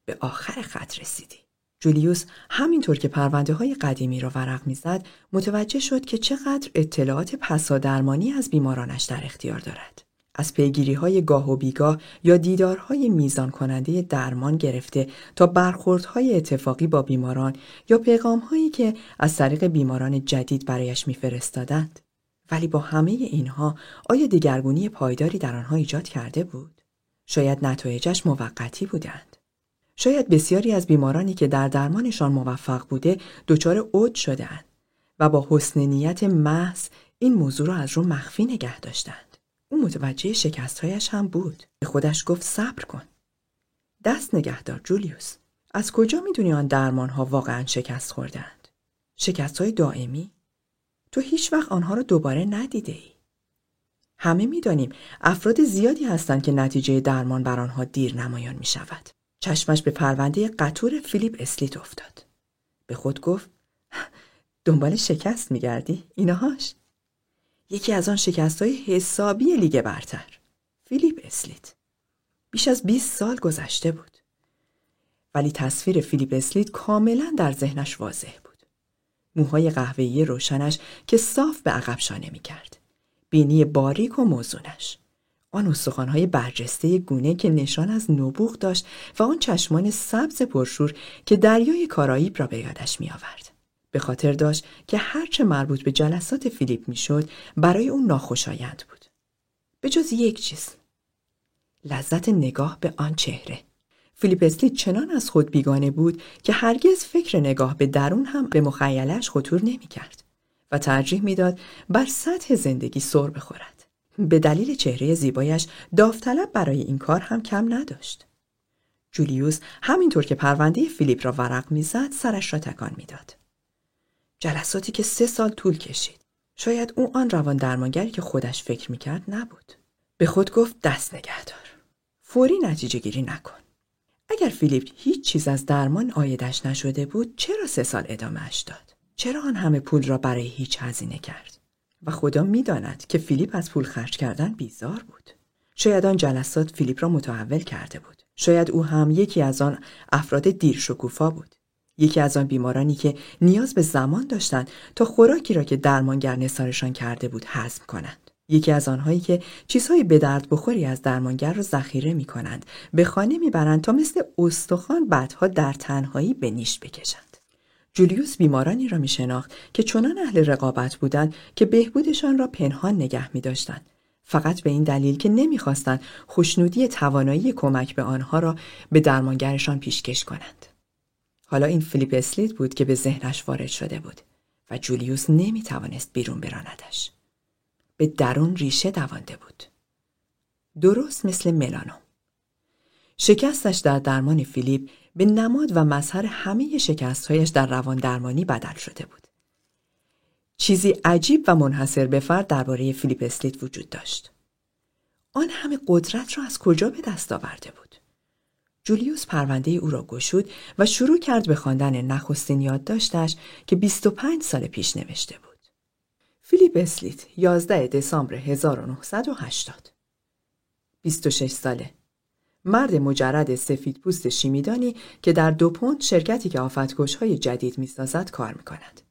به آخر خط رسیدی. جولیوس همینطور که پرونده های قدیمی را ورق می‌زد متوجه شد که چقدر اطلاعات پسادرمانی از بیمارانش در اختیار دارد. از پیگیری های گاه و بیگاه یا دیدارهای میزان کننده درمان گرفته تا برخوردهای اتفاقی با بیماران یا پیغام هایی که از طریق بیماران جدید برایش میفرستادند. ولی با همه اینها آیا دیگرگونی پایداری در آنها ایجاد کرده بود؟ شاید نتایجش موقتی بودند. شاید بسیاری از بیمارانی که در درمانشان موفق بوده دچار اوج شدهاند و با حسن نیت محض این موضوع را از رو مخفی نگه داشتند. او متوجه شکستهایش هم بود. به خودش گفت صبر کن. دست نگهدار جولیوس. از کجا می‌دونی آن درمان ها واقعا شکست خوردند؟ شکست های دائمی؟ تو هیچ وقت آنها را دوباره ندیده ای. همه می‌دانیم افراد زیادی هستند که نتیجه درمان بر آنها دیر نمایان می شود. چشمش به پرونده قطور فیلیپ اسلیت افتاد. به خود گفت دنبال شکست میگردی؟ اینهاش؟ یکی از آن شکست های حسابی لیگ برتر. فیلیپ اسلیت. بیش از 20 سال گذشته بود. ولی تصویر فیلیپ اسلیت کاملا در ذهنش واضح بود. موهای قهوه‌ای روشنش که صاف به عقب شانه می کرد. بینی باریک و موزونش. آن استخوانهای برجسته گونه که نشان از نبوغ داشت و آن چشمان سبز پرشور که دریای کارائیب را به یادش می آورد. به خاطر داشت که هرچه مربوط به جلسات فیلیپ می‌شد برای او ناخوشایند بود. به جز یک چیز. لذت نگاه به آن چهره. فیلیپ اسلی چنان از خود بیگانه بود که هرگز فکر نگاه به درون هم به مخیلش خطور نمی کرد و ترجیح می‌داد بر سطح زندگی سر بخورد. به دلیل چهره زیبایش داوطلب برای این کار هم کم نداشت. جولیوس همینطور که پرونده فیلیپ را ورق می‌زد سرش را تکان می‌داد. جلساتی که سه سال طول کشید. شاید او آن روان درمانگری که خودش فکر می‌کرد نبود. به خود گفت دست نگهدار. فوری نتیجه گیری نکن. اگر فیلیپ هیچ چیز از درمان آیدش نشده بود چرا سه سال ادامهش داد؟ چرا آن همه پول را برای هیچ هزینه کرد؟ و خدا می‌داند که فیلیپ از پول خرج کردن بیزار بود. شاید آن جلسات فیلیپ را متحول کرده بود. شاید او هم یکی از آن افراد دیر شکوفا بود. یکی از آن بیمارانی که نیاز به زمان داشتند تا خوراکی را که درمانگر نثارشان کرده بود هضم کنند. یکی از آنهایی که چیزهای به درد بخوری از درمانگر را ذخیره می کنند به خانه می‌برند تا مثل استخوان بعدها در تنهایی به نیش بکشند. جولیوس بیمارانی را می شناخت که چنان اهل رقابت بودند که بهبودشان را پنهان نگه می داشتند. فقط به این دلیل که نمی‌خواستند خوشنودی توانایی کمک به آنها را به درمانگرشان پیشکش کنند. حالا این فیلیپ اسلیت بود که به ذهنش وارد شده بود و جولیوس نمی توانست بیرون براندش. به درون ریشه دوانده بود. درست مثل ملانوم. شکستش در درمان فیلیپ به نماد و مظهر همه شکستهایش در روان درمانی بدل شده بود. چیزی عجیب و منحصر به فرد درباره فیلیپ اسلیت وجود داشت. آن همه قدرت را از کجا به دست آورده بود؟ جولیوس پرونده او را گشود و شروع کرد به خواندن نخستین یادداشتش که 25 سال پیش نوشته بود. فیلیپ اسلیت 11 دسامبر 1980 26 ساله مرد مجرد سفید پوست شیمیدانی که در دو پوند شرکتی که آفتکش های جدید می‌سازد کار می کند.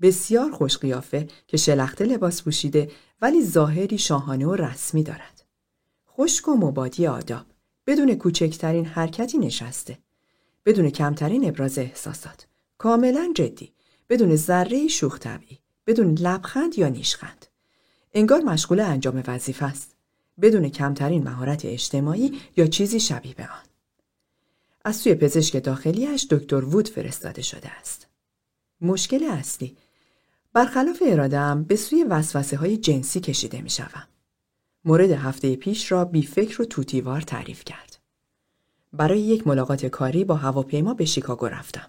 بسیار خوش قیافه که شلخته لباس پوشیده ولی ظاهری شاهانه و رسمی دارد. خشک و مبادی آداب بدون کوچکترین حرکتی نشسته. بدون کمترین ابراز احساسات. کاملا جدی. بدون ذره شوخ طبعی. بدون لبخند یا نیشخند. انگار مشغول انجام وظیفه است. بدون کمترین مهارت اجتماعی یا چیزی شبیه به آن. از سوی پزشک داخلیش دکتر وود فرستاده شده است. مشکل اصلی برخلاف ارادم به سوی وسوسه های جنسی کشیده می شوم. مورد هفته پیش را بی فکر و توتیوار تعریف کرد. برای یک ملاقات کاری با هواپیما به شیکاگو رفتم.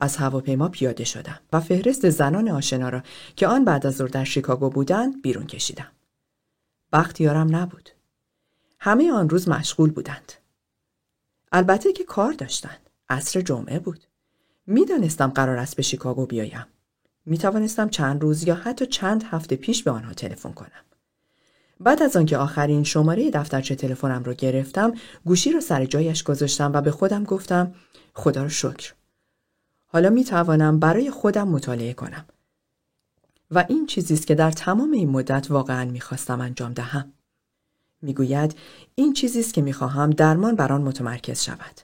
از هواپیما پیاده شدم و فهرست زنان آشنا را که آن بعد از ظهر در شیکاگو بودند بیرون کشیدم. بختیارم نبود. همه آن روز مشغول بودند. البته که کار داشتند. عصر جمعه بود. می‌دانستم قرار است به شیکاگو بیایم. می توانستم چند روز یا حتی چند هفته پیش به آنها تلفن کنم. بعد از آنکه آخرین شماره دفترچه تلفنم را گرفتم گوشی را سر جایش گذاشتم و به خودم گفتم خدا را شکر حالا می توانم برای خودم مطالعه کنم و این چیزی است که در تمام این مدت واقعا می‌خواستم انجام دهم می‌گوید این چیزی است که می‌خواهم درمان بر آن متمرکز شود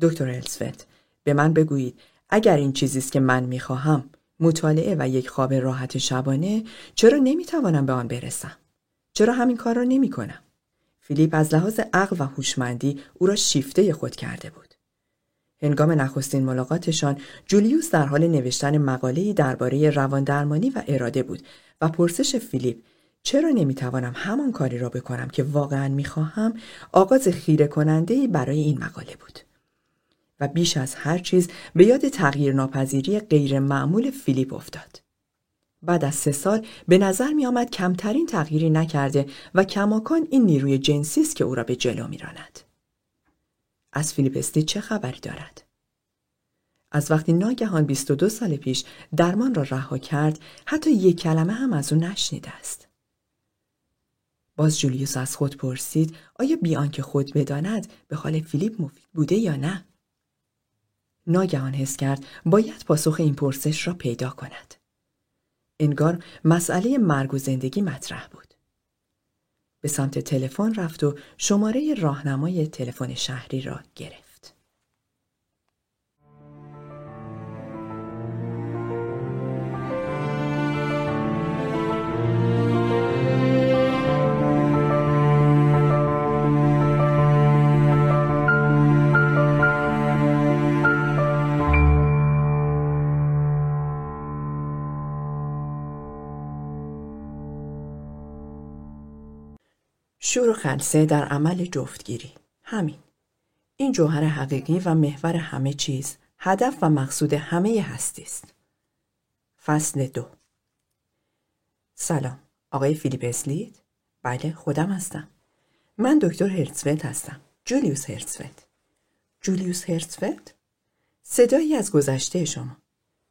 دکتر السفت به من بگویید اگر این چیزی است که من می‌خواهم مطالعه و یک خواب راحت شبانه چرا نمی‌توانم به آن برسم چرا همین کار را نمی کنم؟ فیلیپ از لحاظ عقل و هوشمندی او را شیفته خود کرده بود. هنگام نخستین ملاقاتشان جولیوس در حال نوشتن مقاله‌ای درباره رواندرمانی و اراده بود و پرسش فیلیپ چرا نمی‌توانم همان کاری را بکنم که واقعا می‌خواهم آغاز خیره کننده برای این مقاله بود. و بیش از هر چیز به یاد تغییر ناپذیری غیر معمول فیلیپ افتاد. بعد از سه سال به نظر می آمد کمترین تغییری نکرده و کماکان این نیروی جنسی است که او را به جلو میراند. از فیلیپ چه خبری دارد؟ از وقتی ناگهان 22 سال پیش درمان را رها کرد حتی یک کلمه هم از او نشنیده است. باز جولیوس از خود پرسید آیا بیان که خود بداند به حال فیلیپ مفید بوده یا نه؟ ناگهان حس کرد باید پاسخ این پرسش را پیدا کند. انگار مسئله مرگ و زندگی مطرح بود. به سمت تلفن رفت و شماره راهنمای تلفن شهری را گرفت. خلصه در عمل جفتگیری. همین. این جوهر حقیقی و محور همه چیز هدف و مقصود همه هستی است. فصل دو. سلام. آقای فیلیپ اسلیت؟ بله خودم هستم. من دکتر هرتزفلد هستم. جولیوس هرتزفلد. جولیوس هرتزفلد؟ صدایی از گذشته شما.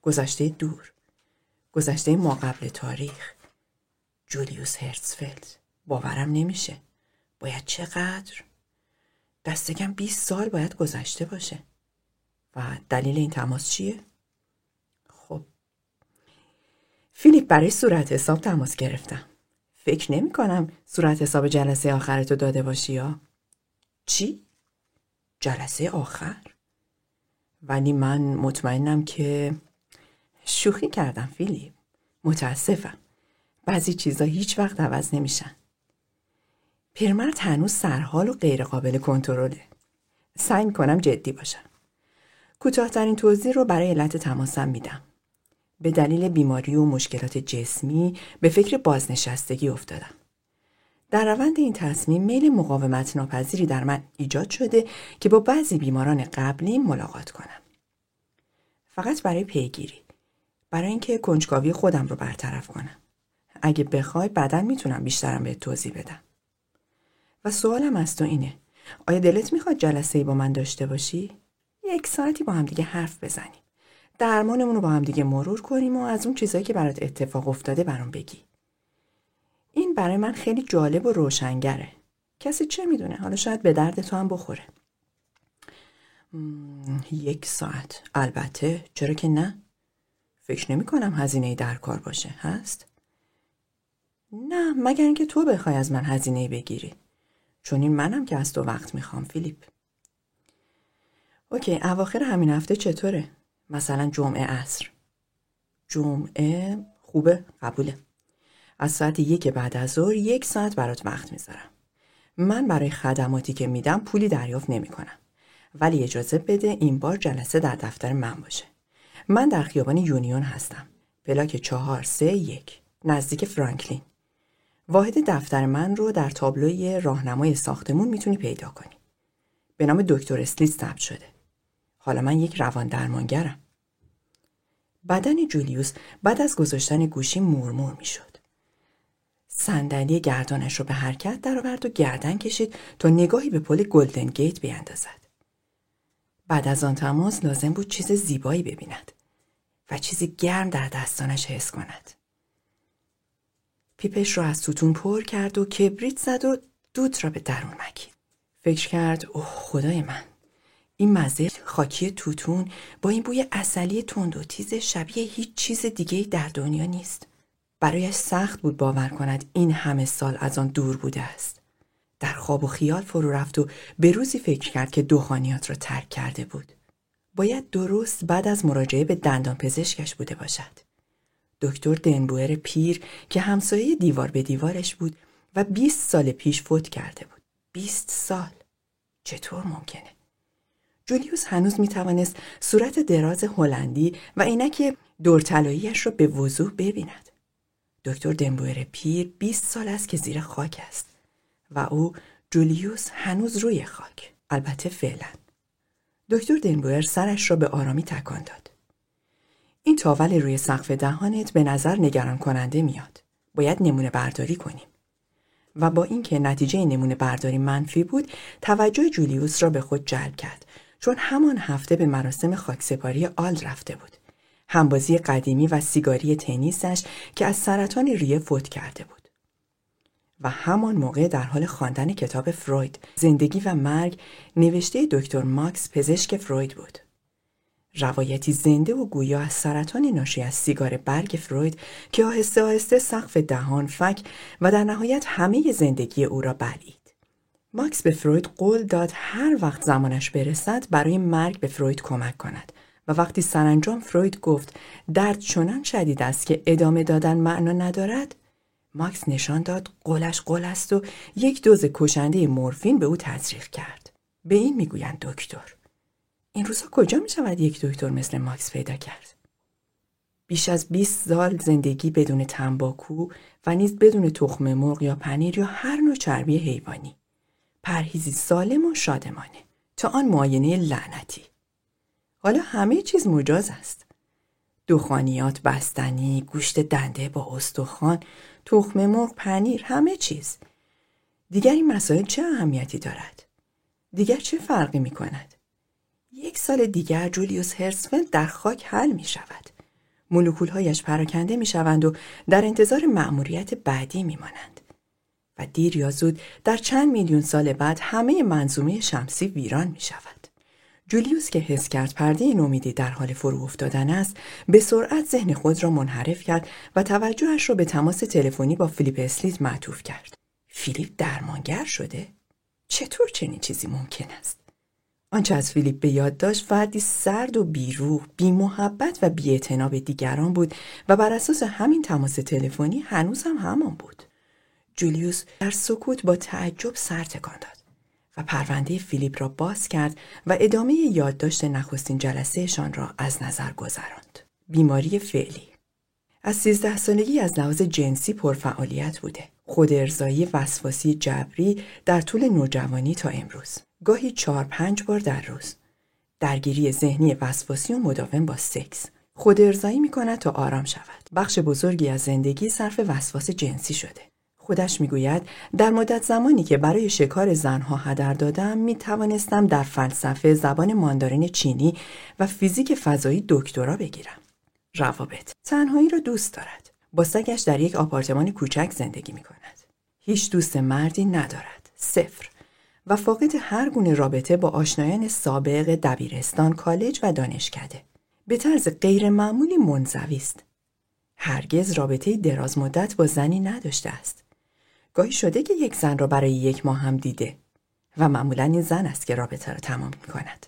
گذشته دور. گذشته ما قبل تاریخ. جولیوس هرتزفلد. باورم نمیشه. باید چقدر؟ دستگم 20 سال باید گذشته باشه. و دلیل این تماس چیه؟ خب فیلیپ برای صورت حساب تماس گرفتم. فکر نمی کنم صورت حساب جلسه آخرتو داده باشی یا؟ چی؟ جلسه آخر؟ ولی من مطمئنم که شوخی کردم فیلیپ. متاسفم. بعضی چیزا هیچ وقت عوض نمیشن. پیرمرد هنوز سرحال و غیرقابل کنترله. سعی می‌کنم جدی باشم. کوتاهترین توضیح رو برای علت تماسم میدم. به دلیل بیماری و مشکلات جسمی به فکر بازنشستگی افتادم. در روند این تصمیم میل مقاومت ناپذیری در من ایجاد شده که با بعضی بیماران قبلی ملاقات کنم. فقط برای پیگیری. برای اینکه کنجکاوی خودم رو برطرف کنم. اگه بخوای بعدا می‌تونم بیشترم به توضیح بدم. و سوالم از تو اینه. آیا دلت می‌خواد جلسه ای با من داشته باشی؟ یک ساعتی با هم دیگه حرف بزنیم. درمانمون رو با هم دیگه مرور کنیم و از اون چیزایی که برات اتفاق افتاده برام بگی. این برای من خیلی جالب و روشنگره. کسی چه می‌دونه؟ حالا شاید به درد تو هم بخوره. یک ساعت. البته چرا که نه؟ فکر نمی کنم هزینه در کار باشه. هست؟ نه مگر اینکه تو بخوای از من هزینه بگیری. چون این منم که از تو وقت می‌خوام فیلیپ. اوکی اواخر همین هفته چطوره؟ مثلا جمعه عصر. جمعه خوبه؟ قبوله. از ساعت یک بعد از ظهر یک ساعت برات وقت می‌ذارم. من برای خدماتی که میدم پولی دریافت نمی‌کنم. ولی اجازه بده این بار جلسه در دفتر من باشه. من در خیابان یونیون هستم. پلاک چهار سه یک. نزدیک فرانکلین. واحد دفتر من رو در تابلوی راهنمای ساختمون می‌تونی پیدا کنی. به نام دکتر اسلیت ثبت شده. حالا من یک روان درمانگرم. بدن جولیوس بعد از گذاشتن گوشی مورمور می‌شد. صندلی گردانش رو به حرکت درآورد و گردن کشید تا نگاهی به پل گلدن گیت بیاندازد بعد از آن تماس لازم بود چیز زیبایی ببیند و چیزی گرم در دستانش حس کند. پیپش را از توتون پر کرد و کبریت زد و دود را به درون مکید. فکر کرد اوه خدای من این مزه خاکی توتون با این بوی اصلی تند و تیز شبیه هیچ چیز دیگه در دنیا نیست. برایش سخت بود باور کند این همه سال از آن دور بوده است. در خواب و خیال فرو رفت و به روزی فکر کرد که دخانیات را ترک کرده بود. باید درست بعد از مراجعه به دندان پزشکش بوده باشد. دکتر دنبوئر پیر که همسایه دیوار به دیوارش بود و 20 سال پیش فوت کرده بود. 20 سال. چطور ممکنه؟ جولیوس هنوز می توانست صورت دراز هلندی و عینک دورطلاییش را به وضوح ببیند. دکتر دنبوئر پیر 20 سال است که زیر خاک است و او جولیوس هنوز روی خاک. البته فعلا. دکتر دنبوئر سرش را به آرامی تکان داد. این تاول روی سقف دهانت به نظر نگران کننده میاد. باید نمونه برداری کنیم. و با اینکه نتیجه نمونه برداری منفی بود، توجه جولیوس را به خود جلب کرد چون همان هفته به مراسم خاکسپاری آل رفته بود. همبازی قدیمی و سیگاری تنیسش که از سرطان ریه فوت کرده بود. و همان موقع در حال خواندن کتاب فروید زندگی و مرگ نوشته دکتر ماکس پزشک فروید بود. روایتی زنده و گویا از سرطان ناشی از سیگار برگ فروید که آهسته آهسته سقف دهان فک و در نهایت همه زندگی او را بلید. ماکس به فروید قول داد هر وقت زمانش برسد برای مرگ به فروید کمک کند و وقتی سرانجام فروید گفت درد چنان شدید است که ادامه دادن معنا ندارد ماکس نشان داد قولش قول است و یک دوز کشنده مورفین به او تزریق کرد. به این می‌گویند دکتر. این روزها کجا می شود یک دکتر مثل ماکس پیدا کرد؟ بیش از 20 سال زندگی بدون تنباکو و نیز بدون تخم مرغ یا پنیر یا هر نوع چربی حیوانی. پرهیزی سالم و شادمانه تا آن معاینه لعنتی. حالا همه چیز مجاز است. دخانیات بستنی، گوشت دنده با استخوان، تخم مرغ، پنیر، همه چیز. دیگر این مسائل چه اهمیتی دارد؟ دیگر چه فرقی می کند؟ یک سال دیگر جولیوس هرسفلد در خاک حل می شود. مولکولهایش پراکنده می شوند و در انتظار مأموریت بعدی می مانند. و دیر یا زود در چند میلیون سال بعد همه منظومه شمسی ویران می شود. جولیوس که حس کرد پرده نومیدی در حال فرو افتادن است به سرعت ذهن خود را منحرف کرد و توجهش را به تماس تلفنی با فیلیپ اسلیت معطوف کرد فیلیپ درمانگر شده چطور چنین چیزی ممکن است آنچه از فیلیپ به یاد داشت فردی سرد و بیروح بیمحبت و بیاعتنا دیگران بود و بر اساس همین تماس تلفنی هنوز هم همان بود جولیوس در سکوت با تعجب سر تکان داد و پرونده فیلیپ را باز کرد و ادامه یادداشت نخستین جلسهشان را از نظر گذراند. بیماری فعلی از سیزده سالگی از لحاظ جنسی پرفعالیت بوده. خود ارزایی وسواسی جبری در طول نوجوانی تا امروز. گاهی چهار پنج بار در روز. درگیری ذهنی وسواسی و مداوم با سکس. خود ارزایی می کند تا آرام شود. بخش بزرگی از زندگی صرف وسواس جنسی شده. خودش می‌گوید در مدت زمانی که برای شکار زنها هدر دادم می توانستم در فلسفه زبان ماندارین چینی و فیزیک فضایی دکترا بگیرم. روابط تنهایی را دوست دارد. با سگش در یک آپارتمان کوچک زندگی می کند. هیچ دوست مردی ندارد. صفر. و فاقد هر گونه رابطه با آشنایان سابق دبیرستان، کالج و دانشکده. به طرز غیر معمولی منزوی است. هرگز رابطه دراز مدت با زنی نداشته است. گاهی شده که یک زن را برای یک ماه هم دیده و معمولا این زن است که رابطه را تمام می کند.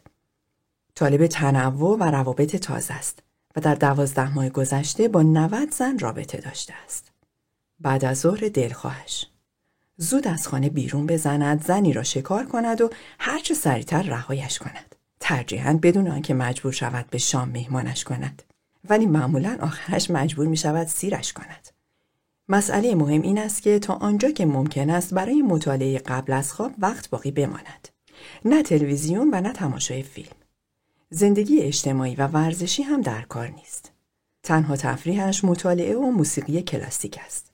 طالب تنوع و روابط تازه است و در دوازده ماه گذشته با 90 زن رابطه داشته است. بعد از ظهر دلخواهش زود از خانه بیرون بزند زنی را شکار کند و هرچه سریعتر رهایش کند ترجیحاً بدون آنکه مجبور شود به شام مهمانش کند ولی معمولا آخرش مجبور می شود سیرش کند مسئله مهم این است که تا آنجا که ممکن است برای مطالعه قبل از خواب وقت باقی بماند. نه تلویزیون و نه تماشای فیلم. زندگی اجتماعی و ورزشی هم در کار نیست. تنها تفریحش مطالعه و موسیقی کلاسیک است.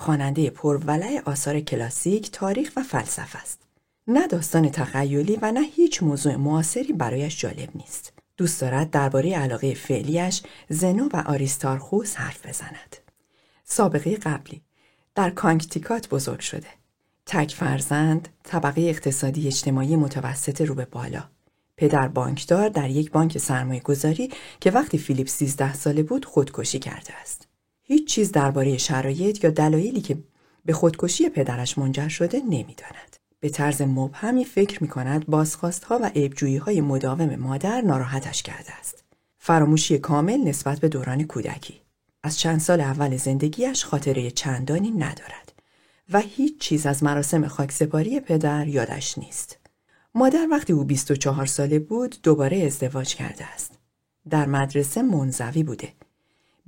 خواننده پرولع آثار کلاسیک، تاریخ و فلسفه است. نه داستان تخیلی و نه هیچ موضوع معاصری برایش جالب نیست. دوست دارد درباره علاقه فعلیش زنو و آریستارخوس حرف بزند. سابقه قبلی در کانکتیکات بزرگ شده تک فرزند طبقه اقتصادی اجتماعی متوسط رو به بالا پدر بانکدار در یک بانک سرمایه گذاری که وقتی فیلیپ 13 ساله بود خودکشی کرده است هیچ چیز درباره شرایط یا دلایلی که به خودکشی پدرش منجر شده نمی‌داند به طرز مبهمی فکر می کند بازخواست ها و عیبجویی های مداوم مادر ناراحتش کرده است. فراموشی کامل نسبت به دوران کودکی. از چند سال اول زندگیش خاطره چندانی ندارد و هیچ چیز از مراسم خاکسپاری پدر یادش نیست. مادر وقتی او 24 ساله بود دوباره ازدواج کرده است. در مدرسه منزوی بوده.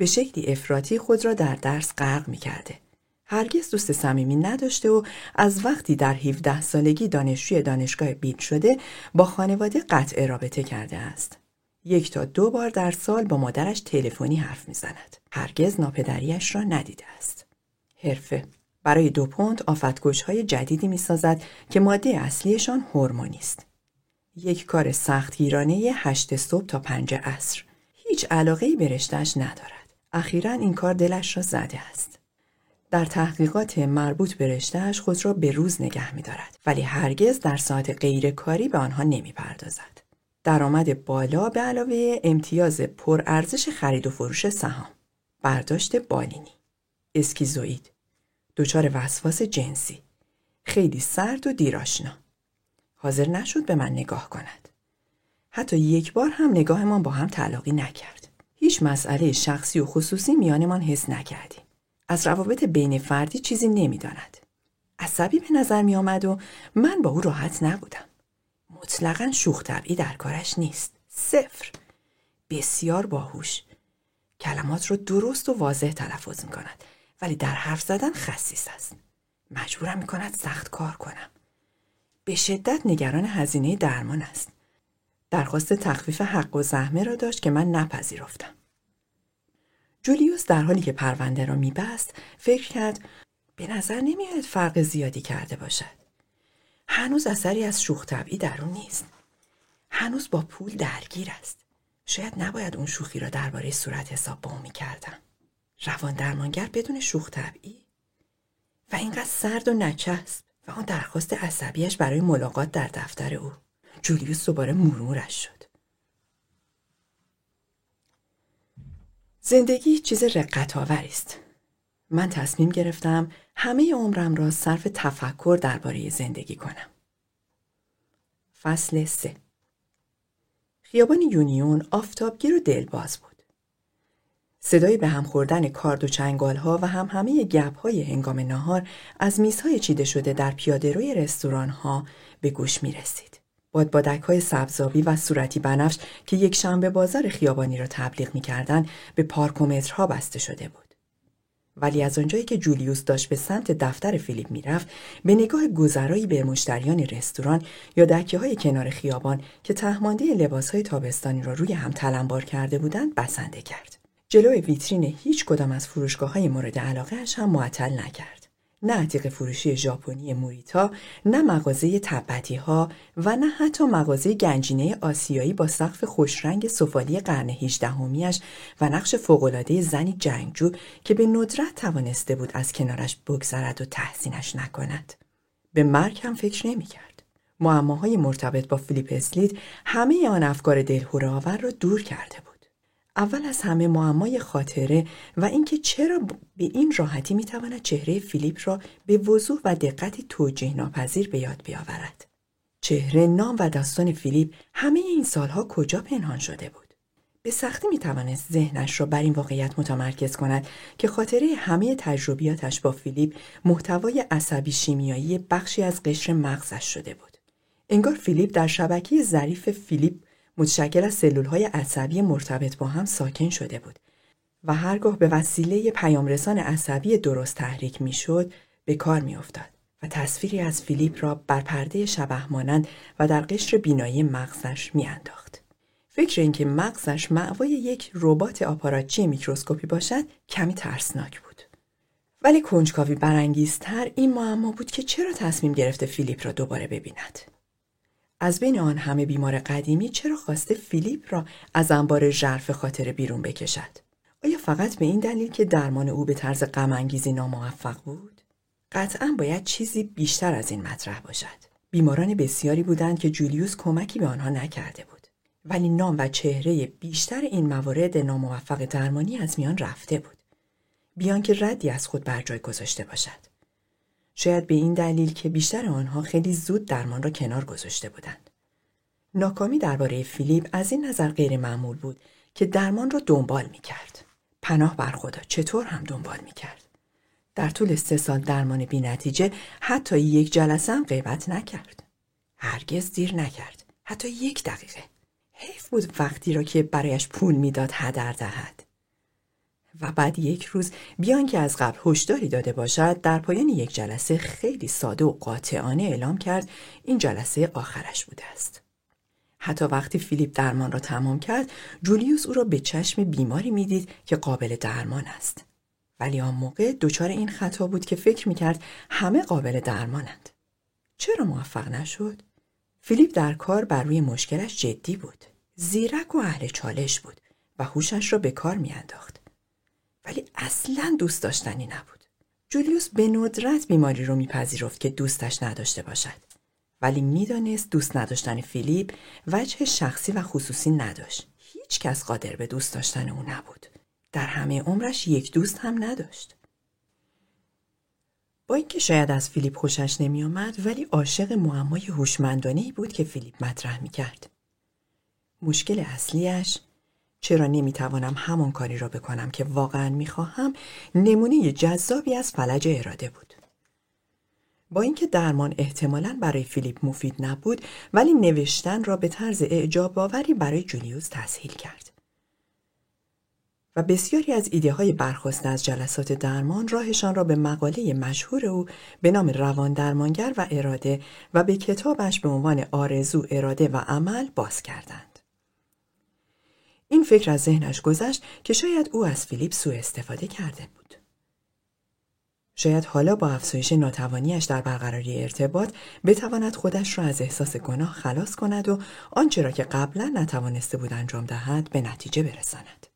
به شکلی افراطی خود را در درس غرق می کرده. هرگز دوست صمیمی نداشته و از وقتی در 17 سالگی دانشجوی دانشگاه بیل شده با خانواده قطع رابطه کرده است. یک تا دو بار در سال با مادرش تلفنی حرف می‌زند. هرگز ناپدریش را ندیده است. حرفه برای دو پوند های جدیدی می سازد که ماده اصلیشان هورمونی است. یک کار سختگیرانه هشت صبح تا پنج عصر. هیچ علاقه ای به ندارد. اخیرا این کار دلش را زده است. در تحقیقات مربوط به رشتهش خود را به روز نگه می دارد ولی هرگز در ساعت غیر کاری به آنها نمی پردازد. درآمد بالا به علاوه امتیاز پرارزش خرید و فروش سهام. برداشت بالینی. اسکیزوئید. دچار وسواس جنسی. خیلی سرد و دیراشنا حاضر نشد به من نگاه کند. حتی یک بار هم نگاهمان با هم تلاقی نکرد. هیچ مسئله شخصی و خصوصی میانمان حس نکردیم. از روابط بین فردی چیزی نمی‌داند. عصبی به نظر می آمد و من با او راحت نبودم. مطلقا شوخ طبعی در کارش نیست. صفر. بسیار باهوش. کلمات رو درست و واضح تلفظ می کند ولی در حرف زدن خصیص است. مجبورم می کند سخت کار کنم. به شدت نگران هزینه درمان است. درخواست تخفیف حق و زحمه را داشت که من نپذیرفتم. جولیوس در حالی که پرونده را میبست فکر کرد به نظر نمیآید فرق زیادی کرده باشد. هنوز اثری از شوخ طبعی در اون نیست. هنوز با پول درگیر است. شاید نباید اون شوخی را درباره صورت حساب با اون می‌کردم. روان درمانگر بدون شوخ طبعی. و اینقدر سرد و نچسب و آن درخواست عصبیش برای ملاقات در دفتر او. جولیوس دوباره مرمورش شد زندگی چیز رقت است من تصمیم گرفتم همه عمرم را صرف تفکر درباره زندگی کنم. فصل سه خیابان یونیون آفتابگیر و دلباز بود. صدای به هم خوردن کارد و چنگال ها و هم همه گپ های هنگام نهار از میزهای چیده شده در پیاده روی رستوران ها به گوش می رسید. بادبادک های سبزابی و صورتی بنفش که یک شنبه بازار خیابانی را تبلیغ می کردن به پارکومترها بسته شده بود. ولی از آنجایی که جولیوس داشت به سمت دفتر فیلیپ می‌رفت به نگاه گذرایی به مشتریان رستوران یا دکه های کنار خیابان که تهمانده لباس های تابستانی را روی هم تلمبار کرده بودند بسنده کرد جلوی ویترین هیچ کدام از فروشگاه های مورد علاقه هم معطل نکرد نه عتیق فروشی ژاپنی موریتا نه مغازه تبتی ها و نه حتی مغازه گنجینه آسیایی با سقف خوشرنگ سفالی قرن هیچدهمیاش و نقش فوقالعاده زنی جنگجو که به ندرت توانسته بود از کنارش بگذرد و تحسینش نکند. به مرگ هم فکر نمی‌کرد. معماهای مرتبط با فیلیپ اسلید همه آن افکار دلهوره را دور کرده بود. اول از همه معمای خاطره و اینکه چرا به این راحتی می‌تواند چهره فیلیپ را به وضوح و دقتی توجیه ناپذیر به یاد بیاورد. چهره، نام و داستان فیلیپ همه این سالها کجا پنهان شده بود؟ به سختی می توانست ذهنش را بر این واقعیت متمرکز کند که خاطره همه تجربیاتش با فیلیپ محتوای عصبی شیمیایی بخشی از قشر مغزش شده بود. انگار فیلیپ در شبکه ظریف فیلیپ متشکل از سلول های عصبی مرتبط با هم ساکن شده بود و هرگاه به وسیله پیامرسان عصبی درست تحریک می‌شد به کار میافتاد و تصویری از فیلیپ را بر پرده شبه مانند و در قشر بینایی مغزش میانداخت. فکر اینکه مغزش مأوای یک ربات آپاراتچی میکروسکوپی باشد کمی ترسناک بود. ولی کنجکاوی برانگیزتر این معما بود که چرا تصمیم گرفته فیلیپ را دوباره ببیند. از بین آن همه بیمار قدیمی چرا خواسته فیلیپ را از انبار ژرف خاطر بیرون بکشد؟ آیا فقط به این دلیل که درمان او به طرز غمانگیزی ناموفق بود؟ قطعا باید چیزی بیشتر از این مطرح باشد. بیماران بسیاری بودند که جولیوس کمکی به آنها نکرده بود. ولی نام و چهره بیشتر این موارد ناموفق درمانی از میان رفته بود. بیان که ردی از خود بر جای گذاشته باشد. شاید به این دلیل که بیشتر آنها خیلی زود درمان را کنار گذاشته بودند. ناکامی درباره فیلیپ از این نظر غیر معمول بود که درمان را دنبال می کرد. پناه بر خدا چطور هم دنبال می کرد. در طول سه سال درمان بی نتیجه حتی یک جلسه هم غیبت نکرد. هرگز دیر نکرد. حتی یک دقیقه. حیف بود وقتی را که برایش پول می‌داد هدر دهد. و بعد یک روز بیان که از قبل هشداری داده باشد در پایان یک جلسه خیلی ساده و قاطعانه اعلام کرد این جلسه آخرش بوده است. حتی وقتی فیلیپ درمان را تمام کرد جولیوس او را به چشم بیماری می‌دید که قابل درمان است. ولی آن موقع دچار این خطا بود که فکر می‌کرد همه قابل درمانند. چرا موفق نشد؟ فیلیپ در کار بر روی مشکلش جدی بود. زیرک و اهل چالش بود و هوشش را به کار میانداخت. ولی اصلا دوست داشتنی نبود. جولیوس به ندرت بیماری رو میپذیرفت که دوستش نداشته باشد. ولی می‌دانست دوست نداشتن فیلیپ وجه شخصی و خصوصی نداشت. هیچ کس قادر به دوست داشتن او نبود. در همه عمرش یک دوست هم نداشت. با اینکه شاید از فیلیپ خوشش نمیآمد ولی عاشق معمای هوشمندانه بود که فیلیپ مطرح می‌کرد. مشکل اصلیش چرا نمی‌توانم همان کاری را بکنم که واقعا می‌خواهم؟ نمونه جذابی از فلج اراده بود. با اینکه درمان احتمالا برای فیلیپ مفید نبود ولی نوشتن را به طرز اعجاب آوری برای جولیوس تسهیل کرد. و بسیاری از ایده های برخواسته از جلسات درمان راهشان را به مقاله مشهور او به نام روان درمانگر و اراده و به کتابش به عنوان آرزو اراده و عمل باز کردند. این فکر از ذهنش گذشت که شاید او از فیلیپ سوء استفاده کرده بود. شاید حالا با افزایش ناتوانیش در برقراری ارتباط بتواند خودش را از احساس گناه خلاص کند و آنچه را که قبلا نتوانسته بود انجام دهد به نتیجه برساند.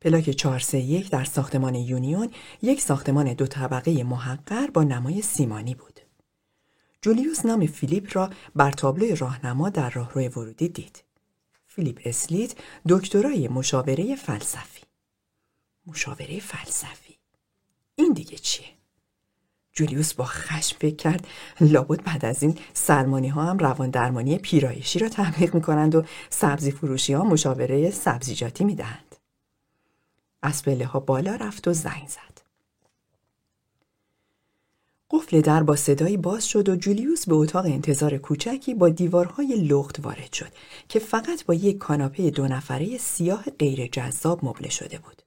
پلاک 431 در ساختمان یونیون یک ساختمان دو طبقه محقر با نمای سیمانی بود. جولیوس نام فیلیپ را بر تابلوی راهنما در راهروی ورودی دید. فیلیپ اسلیت دکترای مشاوره فلسفی. مشاوره فلسفی. این دیگه چیه؟ جولیوس با خشم فکر کرد لابد بعد از این سلمانی ها هم روان درمانی پیرایشی را تبلیغ می کنند و سبزی فروشی ها مشاوره سبزیجاتی می دهند. از ها بالا رفت و زنگ زد. قفل در با صدایی باز شد و جولیوس به اتاق انتظار کوچکی با دیوارهای لخت وارد شد که فقط با یک کاناپه دو نفره سیاه غیر جذاب مبله شده بود.